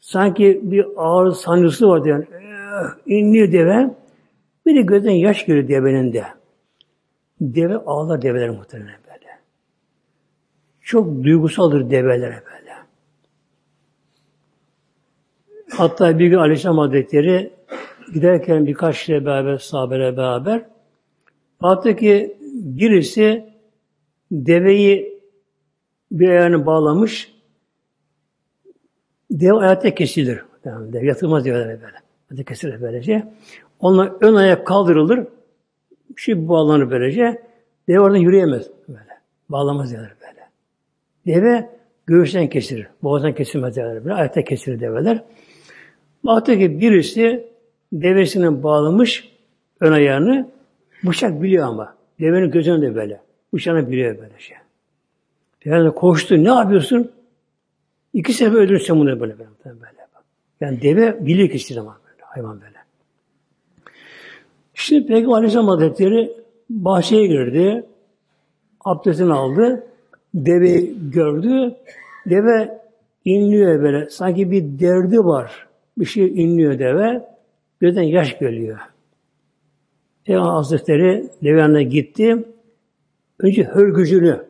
Sanki bir ağır sancısı var yani. Eh, inliyor deve. Bir de gözden yaş geliyor devenin de. Deve ağlar develer muhtemelen böyle. Çok duygusaldır develere böyle. Hatta bir gün Aleyhisselam Hazretleri giderken birkaç kişiyle beraber, sahabeyle beraber baktı ki birisi deveyi bir ayağını bağlamış, dev ayakta kesilir. Yani dev yatılmaz develer böyle. Ayakta kesilir böylece. Onlar ön ayak kaldırılır, bir şey bağlanır böylece. Deve oradan yürüyemez böyle. Bağlamaz derler böyle. Deve göğüsten kesilir. Boğazdan kesilmez derler böyle. Ayakta kesilir develer. Baktı ki birisi devesine bağlamış ön ayağını. Bıçak biliyor ama. Devenin gözünde de böyle. Bıçağını biliyor böyle şey. Yani koştu. Ne yapıyorsun? İki sefer öldürürsen bunu böyle böyle. böyle. Yani deve biliyor ki zaman böyle. Hayvan böyle. Şimdi Peygamber Aleyhisselam Hazretleri bahçeye girdi. Abdestini aldı. Deve gördü. Deve inliyor böyle. Sanki bir derdi var. Bir şey inliyor deve. Gözden yaş geliyor. Peygamber Hazretleri deve yanına gitti. Önce hörgücünü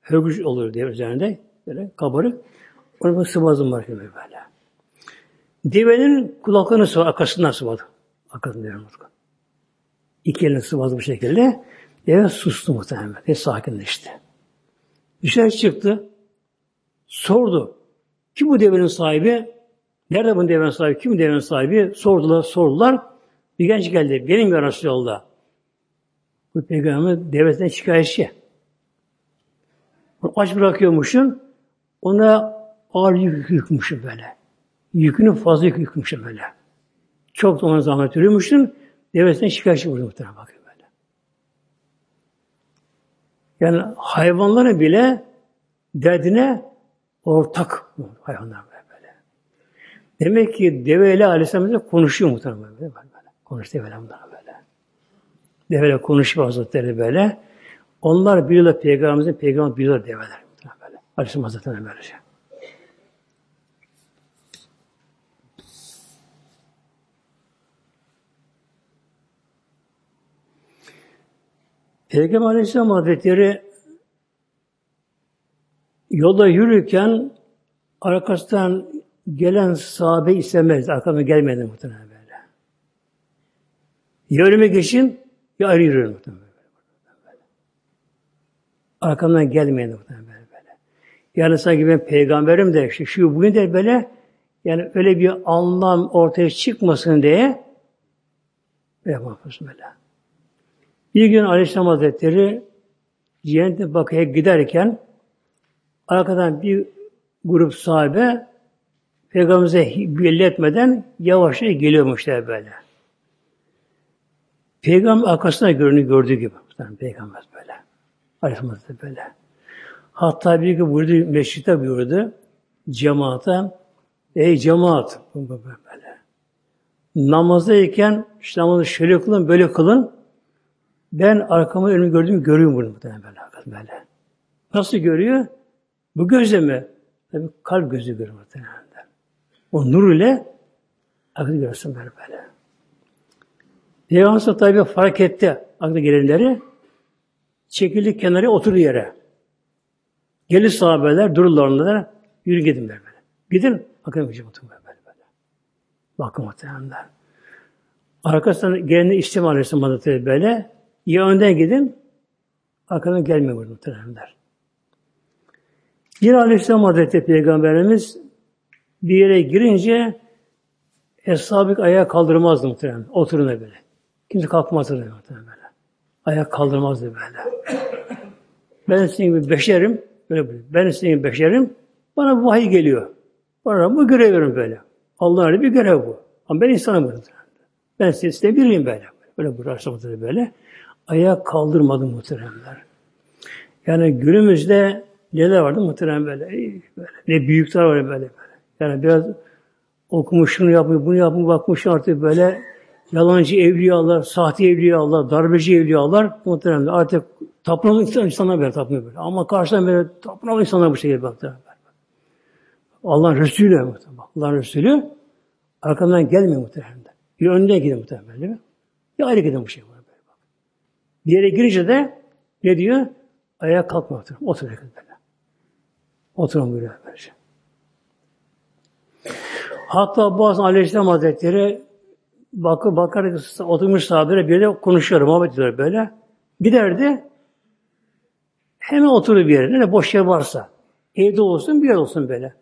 hörgüç olur deve üzerinde. Böyle kabarık. Bir sıvazım var böyle. Devenin kulaklarını sıvadı. Arkasından sıvadı. Arkasından devenin İki elini sıvazı bu şekilde. Deve sustu muhtemelen. Ve sakinleşti. Dışarı çıktı. Sordu. Kim bu devenin sahibi? Nerede bu devenin sahibi? Kim bu devenin sahibi? Sordular, sordular. Bir genç geldi. Benim ya Resulallah. Bu peygamber devesinden şikayetçi. Onu aç bırakıyormuşsun. Ona ağır yük yükmüşüm böyle. Yükünü fazla yük yükmüşüm böyle. Çok da ona zahmet yürümüşsün. Devesinden şikayetçi burada muhtemelen bakın böyle. Yani hayvanların bile derdine ortak hayvanlar böyle. Demek ki deveyle aleyhisselam konuşuyor muhtemelen böyle. böyle. Konuş deveyle böyle. Deveyle konuşuyor Hazretleri böyle. Onlar biliyorlar peygamberimizin peygamber biliyorlar develer. Böyle. Aleyhisselam Hazretleri böylece. Peygamber Aleyhisselam Hazretleri yolda yürürken arkasından gelen sahabe istemez. Arkamda gelmedi muhtemelen böyle. Ya geçin ya ayrı yürüyorum muhtemelen böyle. Arkamdan gelmeyin muhtemelen böyle. Yani sanki ben peygamberim de işte şu bugün de böyle yani öyle bir anlam ortaya çıkmasın diye yapamıyorsun böyle. Bir gün Aleyhisselam Hazretleri Cennete Bakı'ya giderken arkadan bir grup sahabe Peygamberimize belli etmeden yavaşça geliyormuşlar böyle. Peygamber arkasına görünü gördüğü gibi. Peygamber böyle. Aleyhisselam Hazretleri böyle. Hatta bir gün buyurdu, meşrite buyurdu cemaate. Ey cemaat! Böyle. Namazdayken işte namazı şöyle kılın, böyle kılın. Ben arkamı önümü gördüğümü görüyorum bunu muhtemelen böyle, böyle. Nasıl görüyor? Bu gözle mi? Tabi kalp gözü görüyor muhtemelen. O nur ile akıl görürsün böyle böyle. Peygamber tabi fark etti aklı gelenleri. Çekildi kenara oturdu yere. Gelir sahabeler dururlar onlara. Yürü gidin böyle. Gidin. Bakın bir şey böyle böyle. Bakın muhtemelen. Arkasından geleni içtim Aleyhisselam böyle. Ya önden gidin, arkadan gelmiyor burada muhtemelenler. Yine Aleyhisselam Hazretleri Peygamberimiz bir yere girince Eshab-ı ayağa kaldırmazdı muhtemelen. Oturun böyle. Kimse kalkmazdı muhtemelen böyle. Ayak kaldırmazdı böyle. Ben sizin gibi beşerim. Böyle. Ben sizin gibi beşerim. Bana bu vahiy geliyor. Bana bu görev verin böyle. Allah'ın bir görev bu. Ama ben insanım burada. Ben size, biriyim böyle. Böyle bu Aleyhisselam böyle ayağa kaldırmadı muhteremler. Yani günümüzde neler vardı muhterem böyle, böyle. Ne büyükler var böyle böyle. Yani biraz okumuş, şunu yapmış, bunu yapmış, bakmış artık böyle yalancı evliyalar, sahte evliyalar, darbeci evliyalar muhterem artık tapınalı insan, insanlar böyle tapınıyor böyle. Ama karşıdan böyle tapınalı insanlar bu şekilde baktı. Allah Resulü muhtemelen. Allah Resulü arkamdan gelmiyor muhtemelen. Bir önde gidiyor muhtemelen. Bir ayrı gidiyor bu şey. Bir yere girince de ne diyor? Ayağa kalkma otur. Otur böyle. Oturun böyle. Hatta bazı Aleyhisselam Hazretleri bakı bakar oturmuş sahabeyle bir de konuşuyor, muhabbet ediyor böyle. Giderdi, hemen oturur bir yere, ne boş yer varsa. Evde olsun, bir yer olsun böyle.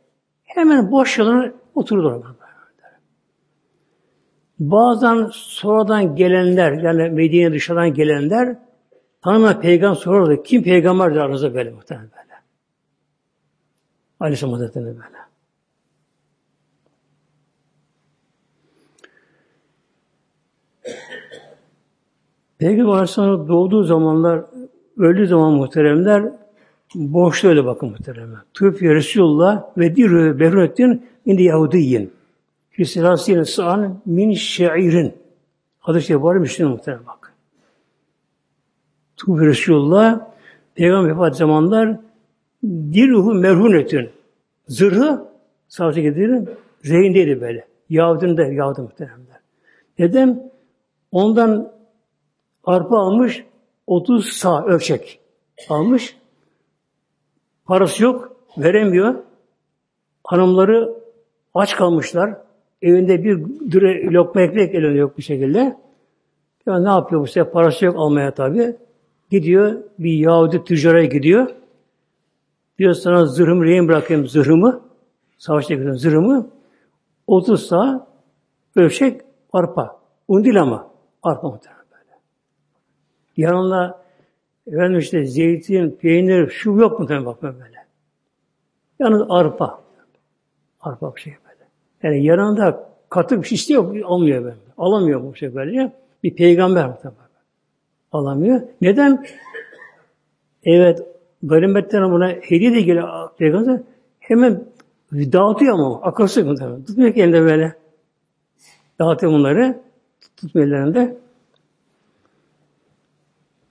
Hemen boş yerine oturur orada. Bazen sonradan gelenler, yani Medine dışarıdan gelenler, tanımayan peygamber sorardı. Kim peygamberdir aranızda böyle muhtemelen böyle. Aleyhisselam Hazretleri böyle. Peygamber Aleyhisselam doğduğu zamanlar, öldüğü zaman muhteremler, boşta öyle bakın muhteremler. Tüf Resulullah ve dirü Behrettin indi Yahudiyin. Fisilasiyle sa'an min şairin. Hadis-i Şerif var Müslüman muhterem bak. Tüf Resulullah Peygamber vefat zamanlar dirhu merhunetün. Zırhı savcı getirir, rehindeydi böyle. Yahudinin de Yahudi muhteremler. Neden? Ondan arpa almış, 30 sağ ölçek almış. Parası yok, veremiyor. Hanımları aç kalmışlar. Evinde bir düre lokma ekmek elinde yok bir şekilde. Ya ne yapıyor bu sefer? Parası yok almaya tabi. Gidiyor, bir Yahudi tüccara gidiyor. Diyor sana zırhımı rehin bırakayım zırhımı. Savaşta gidiyorum zırhımı. 30 sağ ölçek arpa. Un değil ama arpa muhtemelen böyle. Yanında efendim işte zeytin, peynir, şu yok mu tabii bakma böyle. Yalnız arpa. Arpa bir şey. Yani yanında katı bir şey istiyor, almıyor böyle. Alamıyor bu şey böyle. Bir peygamber muhtemelen. Alamıyor. Neden? Evet, ganimetten buna hediye de geliyor peygamber. Hemen dağıtıyor ama akılsız muhtemelen. Tutmuyor ki elinde böyle. Dağıtıyor bunları. Tutmuyor ellerinde.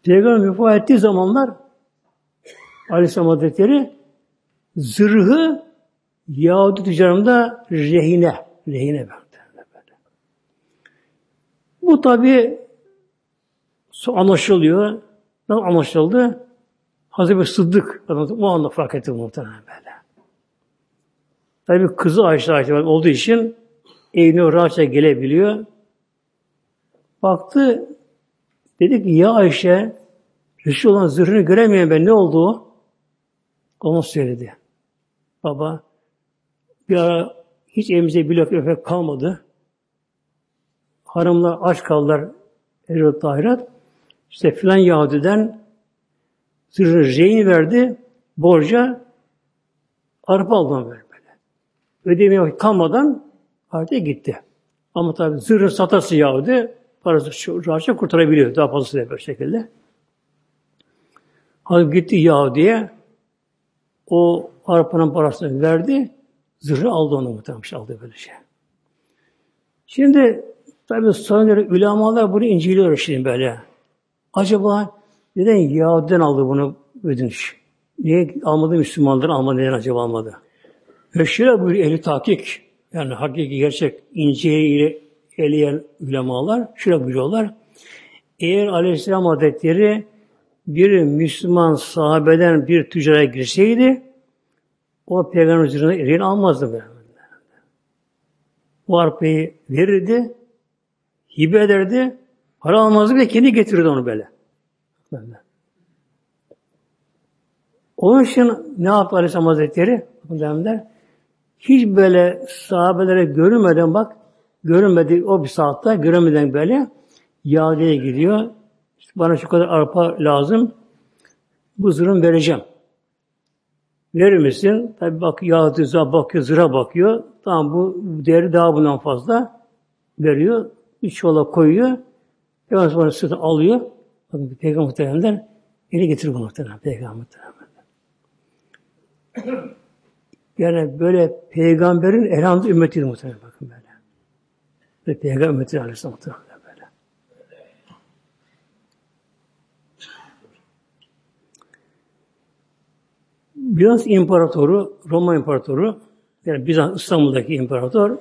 Peygamber vefat ettiği zamanlar Aleyhisselam Hazretleri zırhı Yahudi tüccarında rehine, rehine verdi. Bu tabi anlaşılıyor. Ne anlaşıldı? Hazreti Sıddık o anda fark etti muhtemelen böyle. Tabi kızı Ayşe Ayşe olduğu için evine rahatça gelebiliyor. Baktı Dedi ki ya Ayşe Resulullah'ın zırhını göremeyen ben ne oldu? Onu söyledi. Baba bir ara hiç evimize bir laf öpek kalmadı. Hanımlar aç kaldılar Erol Tahirat. İşte filan Yahudi'den zırhını rehin verdi. Borca arpa aldım böyle. Ödemeye kalmadan artık gitti. Ama tabi zırhı satası Yahudi parası rahatça kurtarabiliyor. Daha fazlası da bir şekilde. Halbuki gitti Yahudi'ye o arpanın parasını verdi. Zırhı aldı onu muhtemelen şey aldı böyle şey. Şimdi tabi sonra ulamalar bunu inceliyor şimdi böyle. Acaba neden Yahudi'den aldı bunu ödünç? Niye almadı Müslümanların almadı neden acaba almadı? Şöyle buyuruyor ehli tahkik. Yani hakiki gerçek ince ile eleyen ulemalar şöyle buyuruyorlar. Eğer Aleyhisselam Hazretleri bir Müslüman sahabeden bir tüccara girseydi o peygamber üzerine erin almazdı böyle. O arpayı verirdi, hibe ederdi, para almazdı ve kendi getirirdi onu böyle. böyle. Onun için ne yaptı Aleyhisselam Hazretleri? Bakın hiç böyle sahabelere görünmeden bak Görünmedi o bir saatte göremeden böyle Yahudi'ye gidiyor. İşte bana şu kadar arpa lazım. Bu zırhını vereceğim. Verir misin? Tabi bak Yahudi zıra bakıyor, zıra bakıyor. Tamam bu değeri daha bundan fazla veriyor. Üç yola koyuyor. Peygamber sonra sırtı alıyor. Bakın Peygamber muhteremler eli getirir bu muhterem. Peygamber muhteremler. Yani böyle peygamberin elhamdülillah ümmetidir muhterem bakın böyle. Ve Peygamber ümmeti aleyhisselam böyle. Bizans İmparatoru, Roma İmparatoru, yani Bizans İstanbul'daki imparator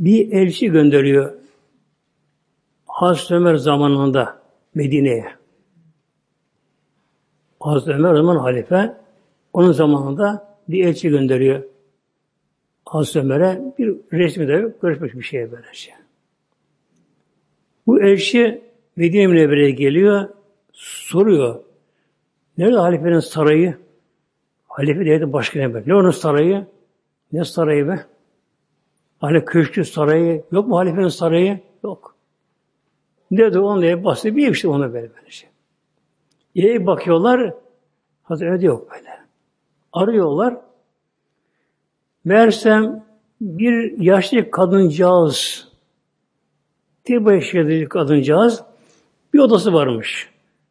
bir elçi gönderiyor Hazreti Ömer zamanında Medine'ye. Hazreti Ömer zaman halife onun zamanında bir elçi gönderiyor Hazreti Ömer'e bir resmi de görüşmüş bir şeye böylece. Bu elçi Medine Münevvere'ye geliyor, soruyor. Nerede halifenin sarayı? Halife devletin başkanı be. Ne onun sarayı? Ne sarayı be? Hani köşkü sarayı, yok mu halifenin sarayı? Yok. Ne de onu ev bastı bir işte ona böyle böyle şey. Ev bakıyorlar, Hazreti Ömer yok böyle. Arıyorlar. Meğersem bir yaşlı kadıncağız, tek başına kadıncağız, bir odası varmış.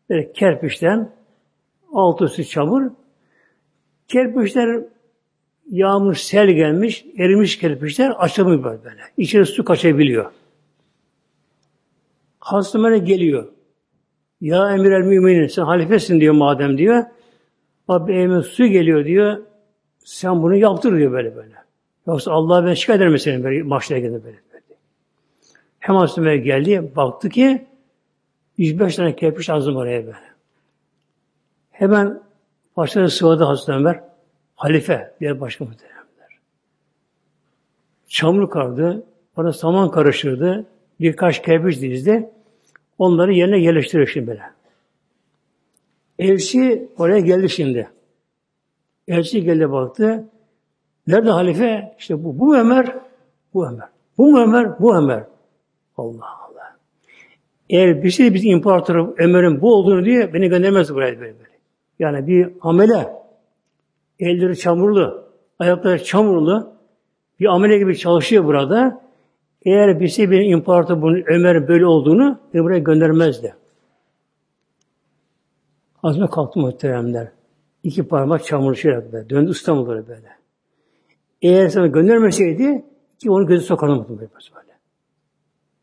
Böyle kerpiçten, altı üstü çamur. Kerpiçler yağmur, sel gelmiş, erimiş kerpiçler açılmıyor böyle. İçeri su kaçabiliyor. Hazreti geliyor. Ya emir el müminin sen halifesin diyor madem diyor. Abi evime su geliyor diyor. Sen bunu yaptır diyor böyle böyle. Yoksa Allah ben şikayet ederim senin böyle mahşere böyle, böyle. Hem Hazreti geldi. Baktı ki 105 tane kerpiç azım oraya böyle. Hemen başladı sıvadı Hazreti Ömer. Halife diye başka muhtemelenler. Çamur kardı. Bana saman karıştırdı. Birkaç kerpiç dizdi. Onları yerine yerleştiriyor şimdi böyle. Elçi oraya geldi şimdi. Elçi geldi baktı. Nerede halife? İşte bu. Bu Ömer. Bu Ömer. Bu mu Ömer? Bu Ömer. Allah Allah. Eğer bir şey biz imparator Ömer'in bu olduğunu diye beni göndermez buraya böyle. Yani bir amele elleri çamurlu, ayakları çamurlu bir amele gibi çalışıyor burada. Eğer bir şey bir imparator bunun Ömer böyle olduğunu buraya göndermezdi. Azme kalktı muhteremler. İki parmak çamurlu şey böyle. Döndü İstanbul'a böyle. Eğer sana göndermeseydi ki onu gözü sokarım böyle.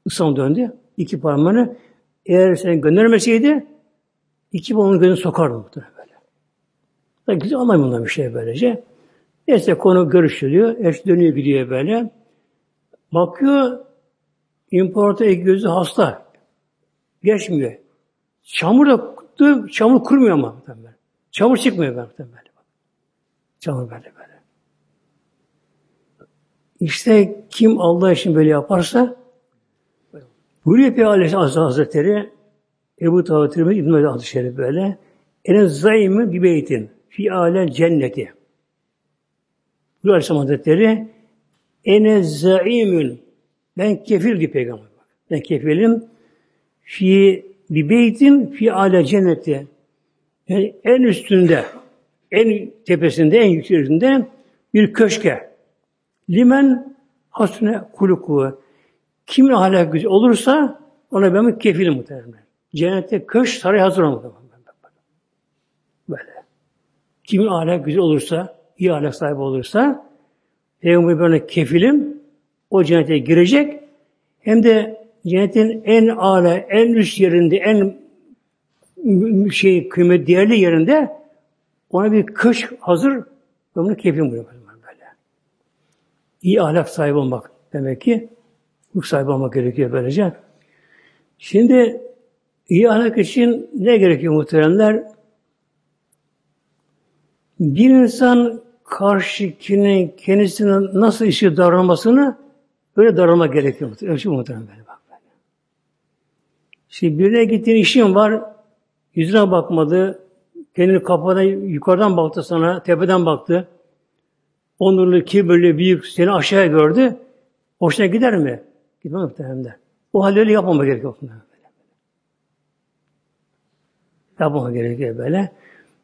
İstanbul döndü. İki parmağını eğer seni göndermeseydi iki parmağını gözünü sokardı muhtemelen böyle. Tabii güzel anlayın bundan bir şey böylece. Neyse konu görüşülüyor. Eş dönüyor gidiyor böyle. Bakıyor imparator gözü hasta. Geçmiyor. Çamur da çamur kurmuyor ama. Çamur çıkmıyor muhtemelen. Çamur böyle böyle. İşte kim Allah için böyle yaparsa Buyuruyor Peygamber Hazretleri Ebu Tirmidhi İbn-i adı şerif böyle en zayımı bir beytin fi ale cenneti. Buyuruyor Aleyhisselam Hazretleri ene zaimün ben kefil diyor peygamber. Ben kefilim fi bir beytin fi ale cenneti. Yani en üstünde, en tepesinde, en yükseğinde bir köşke. Limen hasne kuluku. Kimin ahlak güzel olursa ona ben kefilim muhtemelen. Cennette köş saray hazır olmalı. Kimin ahlak güzel olursa, iyi ahlak sahibi olursa Peygamber böyle kefilim o cennete girecek hem de cennetin en âlâ, en üst yerinde, en şey kıymet değerli yerinde ona bir kış hazır ve bunu kefilim buyuruyor böyle. İyi ahlak sahibi olmak demek ki Hukuk sahibi olmak gerekiyor böylece. Şimdi iyi ahlak için ne gerekiyor muhteremler? Bir insan karşıkinin kendisine nasıl işi davranmasını böyle davranmak gerekiyor. Öyle şey muhterem böyle bak. Şimdi birine gittiğin işin var, yüzüne bakmadı, kendini kafadan yukarıdan baktı sana, tepeden baktı. Onurlu, kibirli, büyük, seni aşağıya gördü. Hoşuna gider mi? Gitme muhtemelen. O halde öyle yapmama gerekiyor. Yapmama gerekiyor böyle.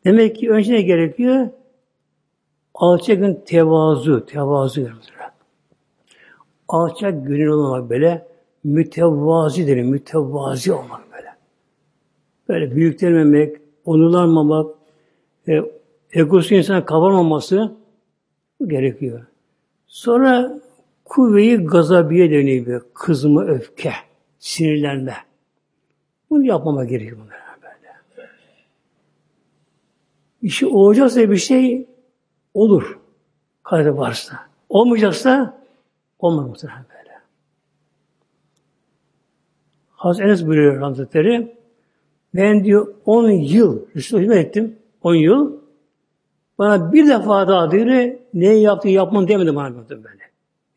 Demek ki önce ne gerekiyor? Alçakın tevazu, tevazu gerekiyor. Alçak gönül olmak böyle, mütevazi derim, mütevazi olmak böyle. Böyle büyüklenmemek, onurlanmamak, e, egosu insana kabarmaması gerekiyor. Sonra Kuvveyi gazabiye deniyor. Kızma, öfke, sinirlenme. Bunu yapmama gerekiyor bunlar böyle. İşi olacaksa bir şey olur. Kader varsa. Olmayacaksa olmaz muhtemelen böyle. Hazreti Enes buyuruyor Hazretleri ben diyor 10 yıl Resulü hizmet ettim. 10 yıl Bana bir defa daha diyor, ne yaptın yapmam demedi bana böyle.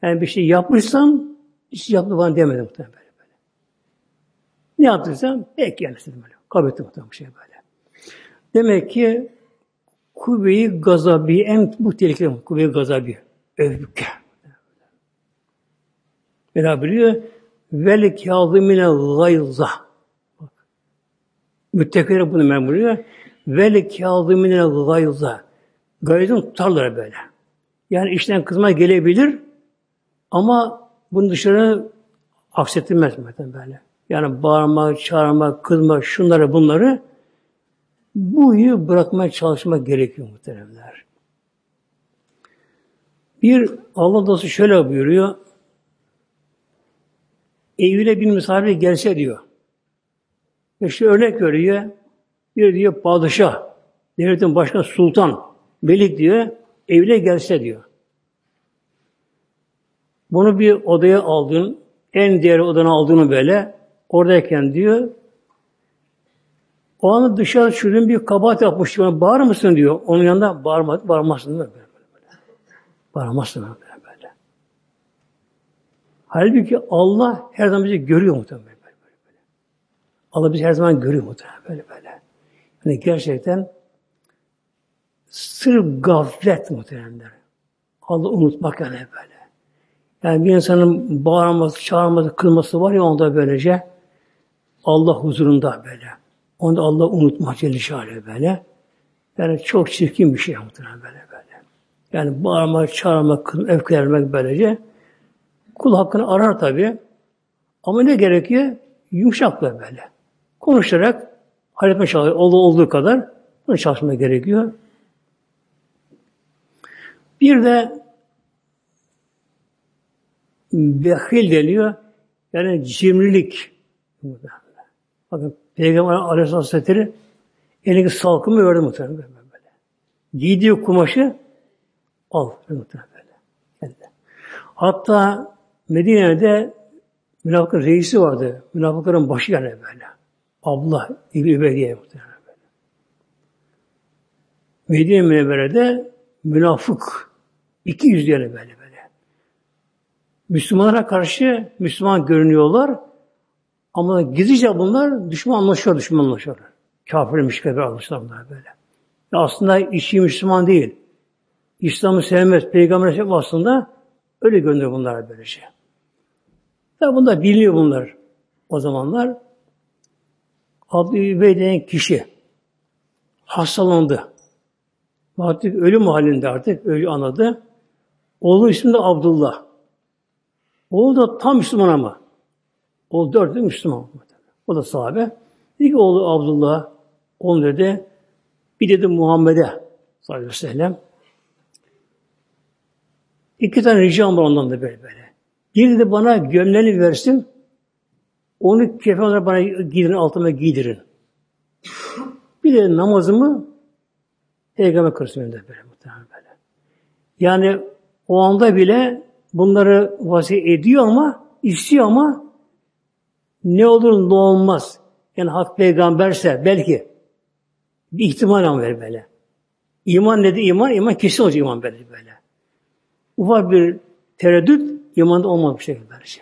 Yani bir şey yapmışsam, hiç şey yaptı bana demedi muhtemelen böyle. Ne yaptıysam, pek gelsin böyle. Kabul ettim muhtemelen bir şey böyle. Demek ki kuvve-i gazabi en bu tehlikeli kuvve-i gazabi. Öfke. Mevla biliyor. Vel kâzimine gayza. Müttekilere bunu memuriyor. Vel kâzimine gayza. Gayzın tutarlar böyle. Yani işten kızma gelebilir ama bunu dışarı aksettirmez böyle. Yani bağırma, çağırma, kızma, şunları bunları bu huyu bırakmaya çalışmak gerekiyor muhteremler. Bir Allah dostu şöyle buyuruyor. Evine bir misafir gelse diyor. İşte örnek veriyor. Bir diyor padişah, devletin başkanı sultan, melik diyor, evine gelse diyor. Bunu bir odaya aldın, en değerli odana aldığını böyle, oradayken diyor, o anda dışarı çıktığın bir kabahat yapmış. Bana bağır mısın diyor. Onun yanında bağırma, bağırmazsın mi? Böyle, böyle. Bağırmazsın böyle, böyle. Halbuki Allah her zaman bizi görüyor muhtemelen böyle, böyle, böyle. Allah bizi her zaman görüyor muhtemelen böyle böyle. Yani gerçekten sırf gaflet muhtemelenler. Allah unutmak yani böyle. Yani bir insanın bağırması, çağırması, kılması var ya onda böylece Allah huzurunda böyle. Onu da Allah unutmak Celle böyle. Yani çok çirkin bir şey muhtemelen böyle böyle. Yani bağırmak, çağırmak, öfkelenmek böylece. Kul hakkını arar tabi. Ama ne gerekiyor? Yumuşakla böyle. Konuşarak halletme çalışıyor. Olduğu, olduğu kadar bunu çalışma gerekiyor. Bir de behil deniyor. Yani cimrilik. Bakın Peygamber Aleyhisselatü Hazretleri elindeki salkımı verdi muhtemelen böyle. Giydiği kumaşı al muhtemelen böyle. Kendine. Hatta Medine'de münafıkın reisi vardı. Münafıkların başı yani böyle. Abla İbni Übeydiye muhtemelen böyle. Medine Münevvere'de münafık iki yüz yani böyle böyle. Müslümanlara karşı Müslüman görünüyorlar ama gizlice bunlar düşman anlaşıyor, düşman anlaşıyor. Kafir müşkebe almışlar bunlar böyle. Ya aslında işi Müslüman değil. İslam'ı sevmez, peygamber aslında öyle gönderiyor bunlar böyle şey. Tabi bunda biliniyor bunlar o zamanlar. Abdü Übey denen kişi hastalandı. Artık ölüm halinde artık ölü anladı. Oğlu ismi Abdullah. Oğlu da tam Müslüman ama. O dört de Müslüman. O da sahabe. Ki oğlu Abdullah, oğlum dedi, bir dedi Muhammed'e sallallahu aleyhi ve sellem. İki tane ricam var ondan da böyle böyle. Bir dedi bana gömleğini versin, onu kefen olarak bana giydirin, altıma giydirin. Bir de namazımı Peygamber kırsın önünde böyle muhtemelen böyle. Yani o anda bile bunları vasiyet ediyor ama istiyor ama ne olur ne olmaz. Yani hak peygamberse belki bir ihtimal ama böyle böyle. İman dedi iman, iman kesin olacak iman böyle böyle. Ufak bir tereddüt imanda olmamış bir şey böylece.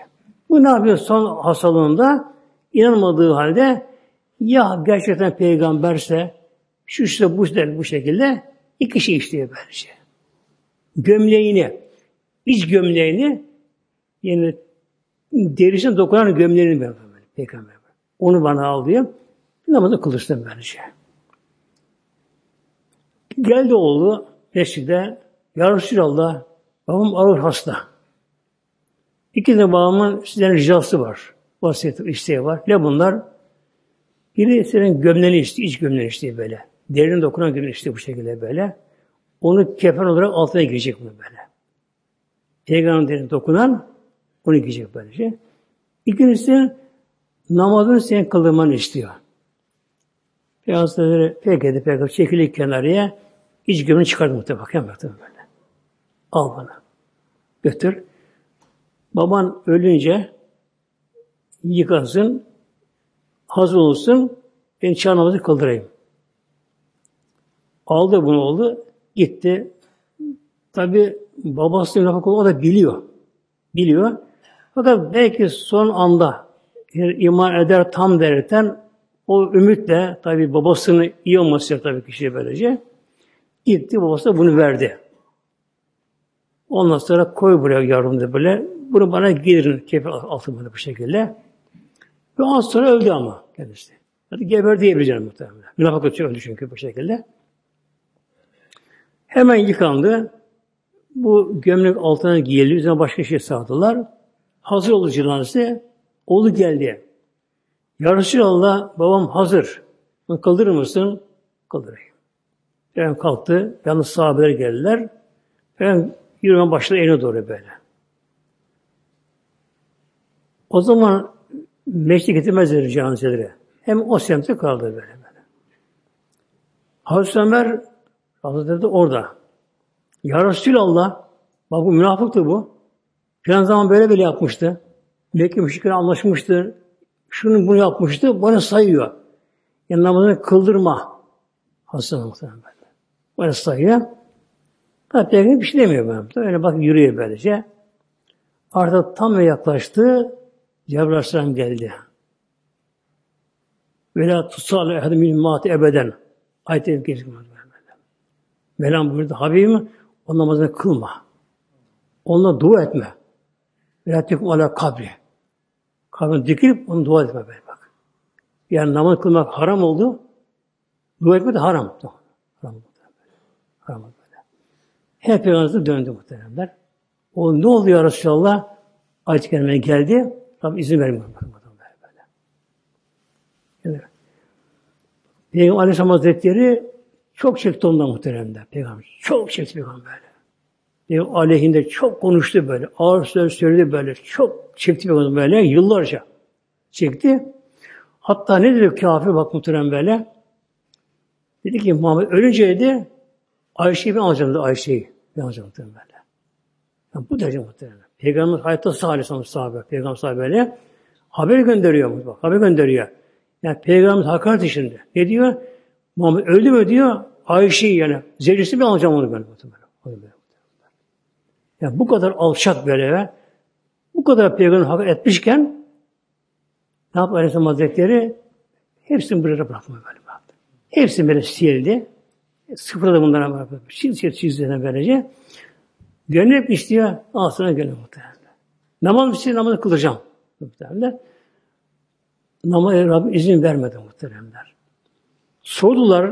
Bu ne yapıyor son hastalığında? inanmadığı halde ya gerçekten peygamberse şu işte bu işte bu şekilde iki şey işliyor böylece. Gömleğini, iç gömleğini yani derisine dokunan gömleğini böyle. Peygamber. Onu bana al diye namazı kılıçtım böylece. Geldi oğlu mescide Ya Resulallah babam ağır hasta. İki de babamın sizden ricası var. Vasiyet isteği var. Ne bunlar? Biri senin gömleğini istiyor, iç gömleğini istiyor böyle. Derinin dokunan gömleğini istiyor bu şekilde böyle. Onu kefen olarak altına girecek bunu böyle. Peygamberin dokunan onu giyecek böylece. İkincisi namazını senin kıldırmanı istiyor. Peygamber pek edip pek çekilir kenarıya iç gömünü çıkardı muhtemelen. Bakın baktım böyle. Al bana. Götür. Baban ölünce yıkasın, hazır olsun, ben çağ namazı kıldırayım. Aldı bunu oldu, gitti. Tabi babası münafık o da biliyor. Biliyor. Fakat belki son anda iman eder tam derken o ümitle tabi babasının iyi olması tabi kişiye böylece gitti babası da bunu verdi. Ondan sonra koy buraya yavrum da böyle. Bunu bana gelirin kefir altı bu şekilde. Ve az sonra öldü ama kendisi. Hadi geber diyebileceğim muhtemelen. Münafık öldü çünkü bu şekilde. Hemen yıkandı. Bu gömlek altına giyildi. Üzerine başka şey sağdılar. Hazır oldu cenazesi. Oğlu geldi. Ya Resulallah babam hazır. Kıldırır mısın? Kıldırayım. Ben kalktı. Yalnız sahabeler geldiler. Ben yürümen başladı eline doğru böyle. O zaman meşte getirmezler canizeleri. Hem o semtte kaldı böyle böyle. Hazreti Ömer Hazretleri orada. Ya Resulallah bak bu münafıktı bu. Filan zaman böyle böyle yapmıştı. Mekke müşrikleri anlaşmıştı. Şunu bunu yapmıştı. Bana sayıyor. Yani namazını kıldırma. Hasan muhtemelen. Bana sayıyor. Tabi peygamber bir şey demiyor ben. Öyle bak yürüyor böylece. Artık tam ve yaklaştı. Cebrail Aleyhisselam geldi. Ve la tusallu ehadun min mati ebeden. Ayet-i Kerime Mevlam buyurdu. Habibim o namazını kılma. Onunla dua etme. Ve la tekum ala kabri. Kabrini dikilip onu dua etme böyle bak. Yani namaz kılmak haram oldu. Dua etmek de haram. Haram oldu. Haram oldu. Hep Peygamberimiz döndü muhteremler. O ne oldu ya Resulallah? Ayet-i Kerime geldi. Rabbim izin vermiyor. Yani, Peygamber Aleyhisselam Hazretleri çok çekti ondan muhteremde. Peygamber çok çekti Peygamber. Peygamber aleyhinde çok konuştu böyle. Ağır söz söyledi böyle. Çok çekti böyle. Yıllarca çekti. Hatta ne dedi kafir bak muhterem böyle. Dedi ki Muhammed ölünceydi Ayşe'yi ben alacağım dedi Ayşe'yi. Ben alacağım muhterem böyle. Yani bu derece muhterem. Peygamber hayatta salih sahabe. Peygamber sahabe böyle. Haber gönderiyor. Bak, haber gönderiyor. Yani Peygamber hakaret içinde. Ne diyor? Muhammed öldü mü diyor. Ayşe'yi yani. Zevcisi ben alacağım onu böyle. Yani bu kadar alçak böyle bu kadar peygamber hakaret etmişken ne yaptı Aleyhisselam Hazretleri? Hepsini buraya bırakma böyle bıraktı. Hepsini böyle sildi. Sıfırda bunlara bıraktı. Çiz çiz çizdiğine böylece. Gönül hep istiyor. Al sana gönül muhtemelen. Namaz için namazı kılacağım. Muhtemelen. Namazı Rabbim izin vermedi muhteremler. Sordular.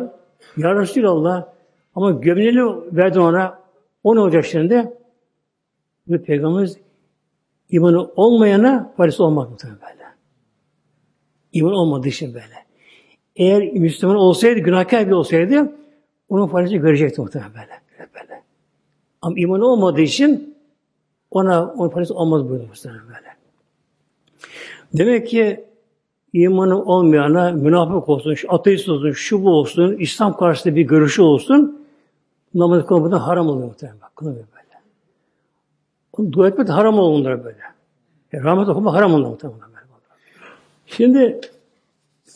Ya Resulallah ama gömleğini verdi ona. O ne olacak şimdi? Bu Peygamberimiz imanı olmayana parası olmak muhtemelen böyle. İman olmadığı için böyle. Eğer Müslüman olsaydı, günahkar bile olsaydı onun parası görecekti muhtemelen böyle. böyle. Ama iman olmadığı için ona onun parası olmaz buyurdu muhtemelen böyle. Demek ki imanı olmayana münafık olsun, ateist olsun, şu bu olsun, İslam karşısında bir görüşü olsun, namazı kılmadan haram oluyor muhtemelen. Bak, kılmıyor böyle. Dua etmek de haram oluyor onlara böyle. Yani rahmet okuma haram oluyor muhtemelen. Şimdi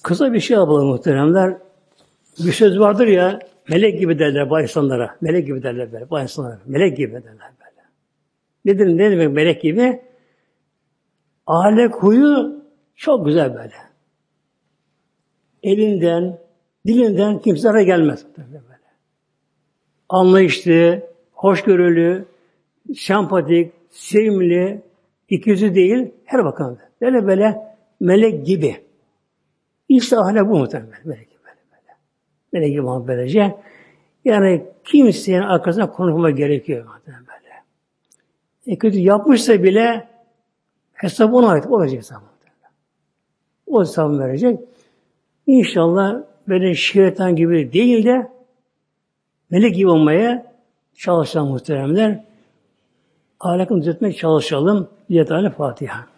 kısa bir şey yapalım muhteremler. Bir söz vardır ya, melek gibi derler bu insanlara. Melek gibi derler böyle, bu insanlara. Melek gibi derler böyle. Nedir, ne demek melek gibi? Ahlak huyu çok güzel böyle. Elinden, dilinden kimse gelmez. Böyle. Anlayışlı, hoşgörülü, sempatik, sevimli, ikisi değil, her bakan. Böyle böyle melek gibi. İşte ahlak bu muhtemelen. Melek gibi böyle böyle. Melek gibi böylece. Yani kimsenin arkasına konuşma gerekiyor muhtemelen böyle. E kötü yapmışsa bile hesap ona ait olacak hesap. O hesabı verecek. İnşallah böyle şeytan gibi değil de melek gibi olmaya çalışan muhteremler ahlakını düzeltmeye çalışalım. Diyet Fatiha.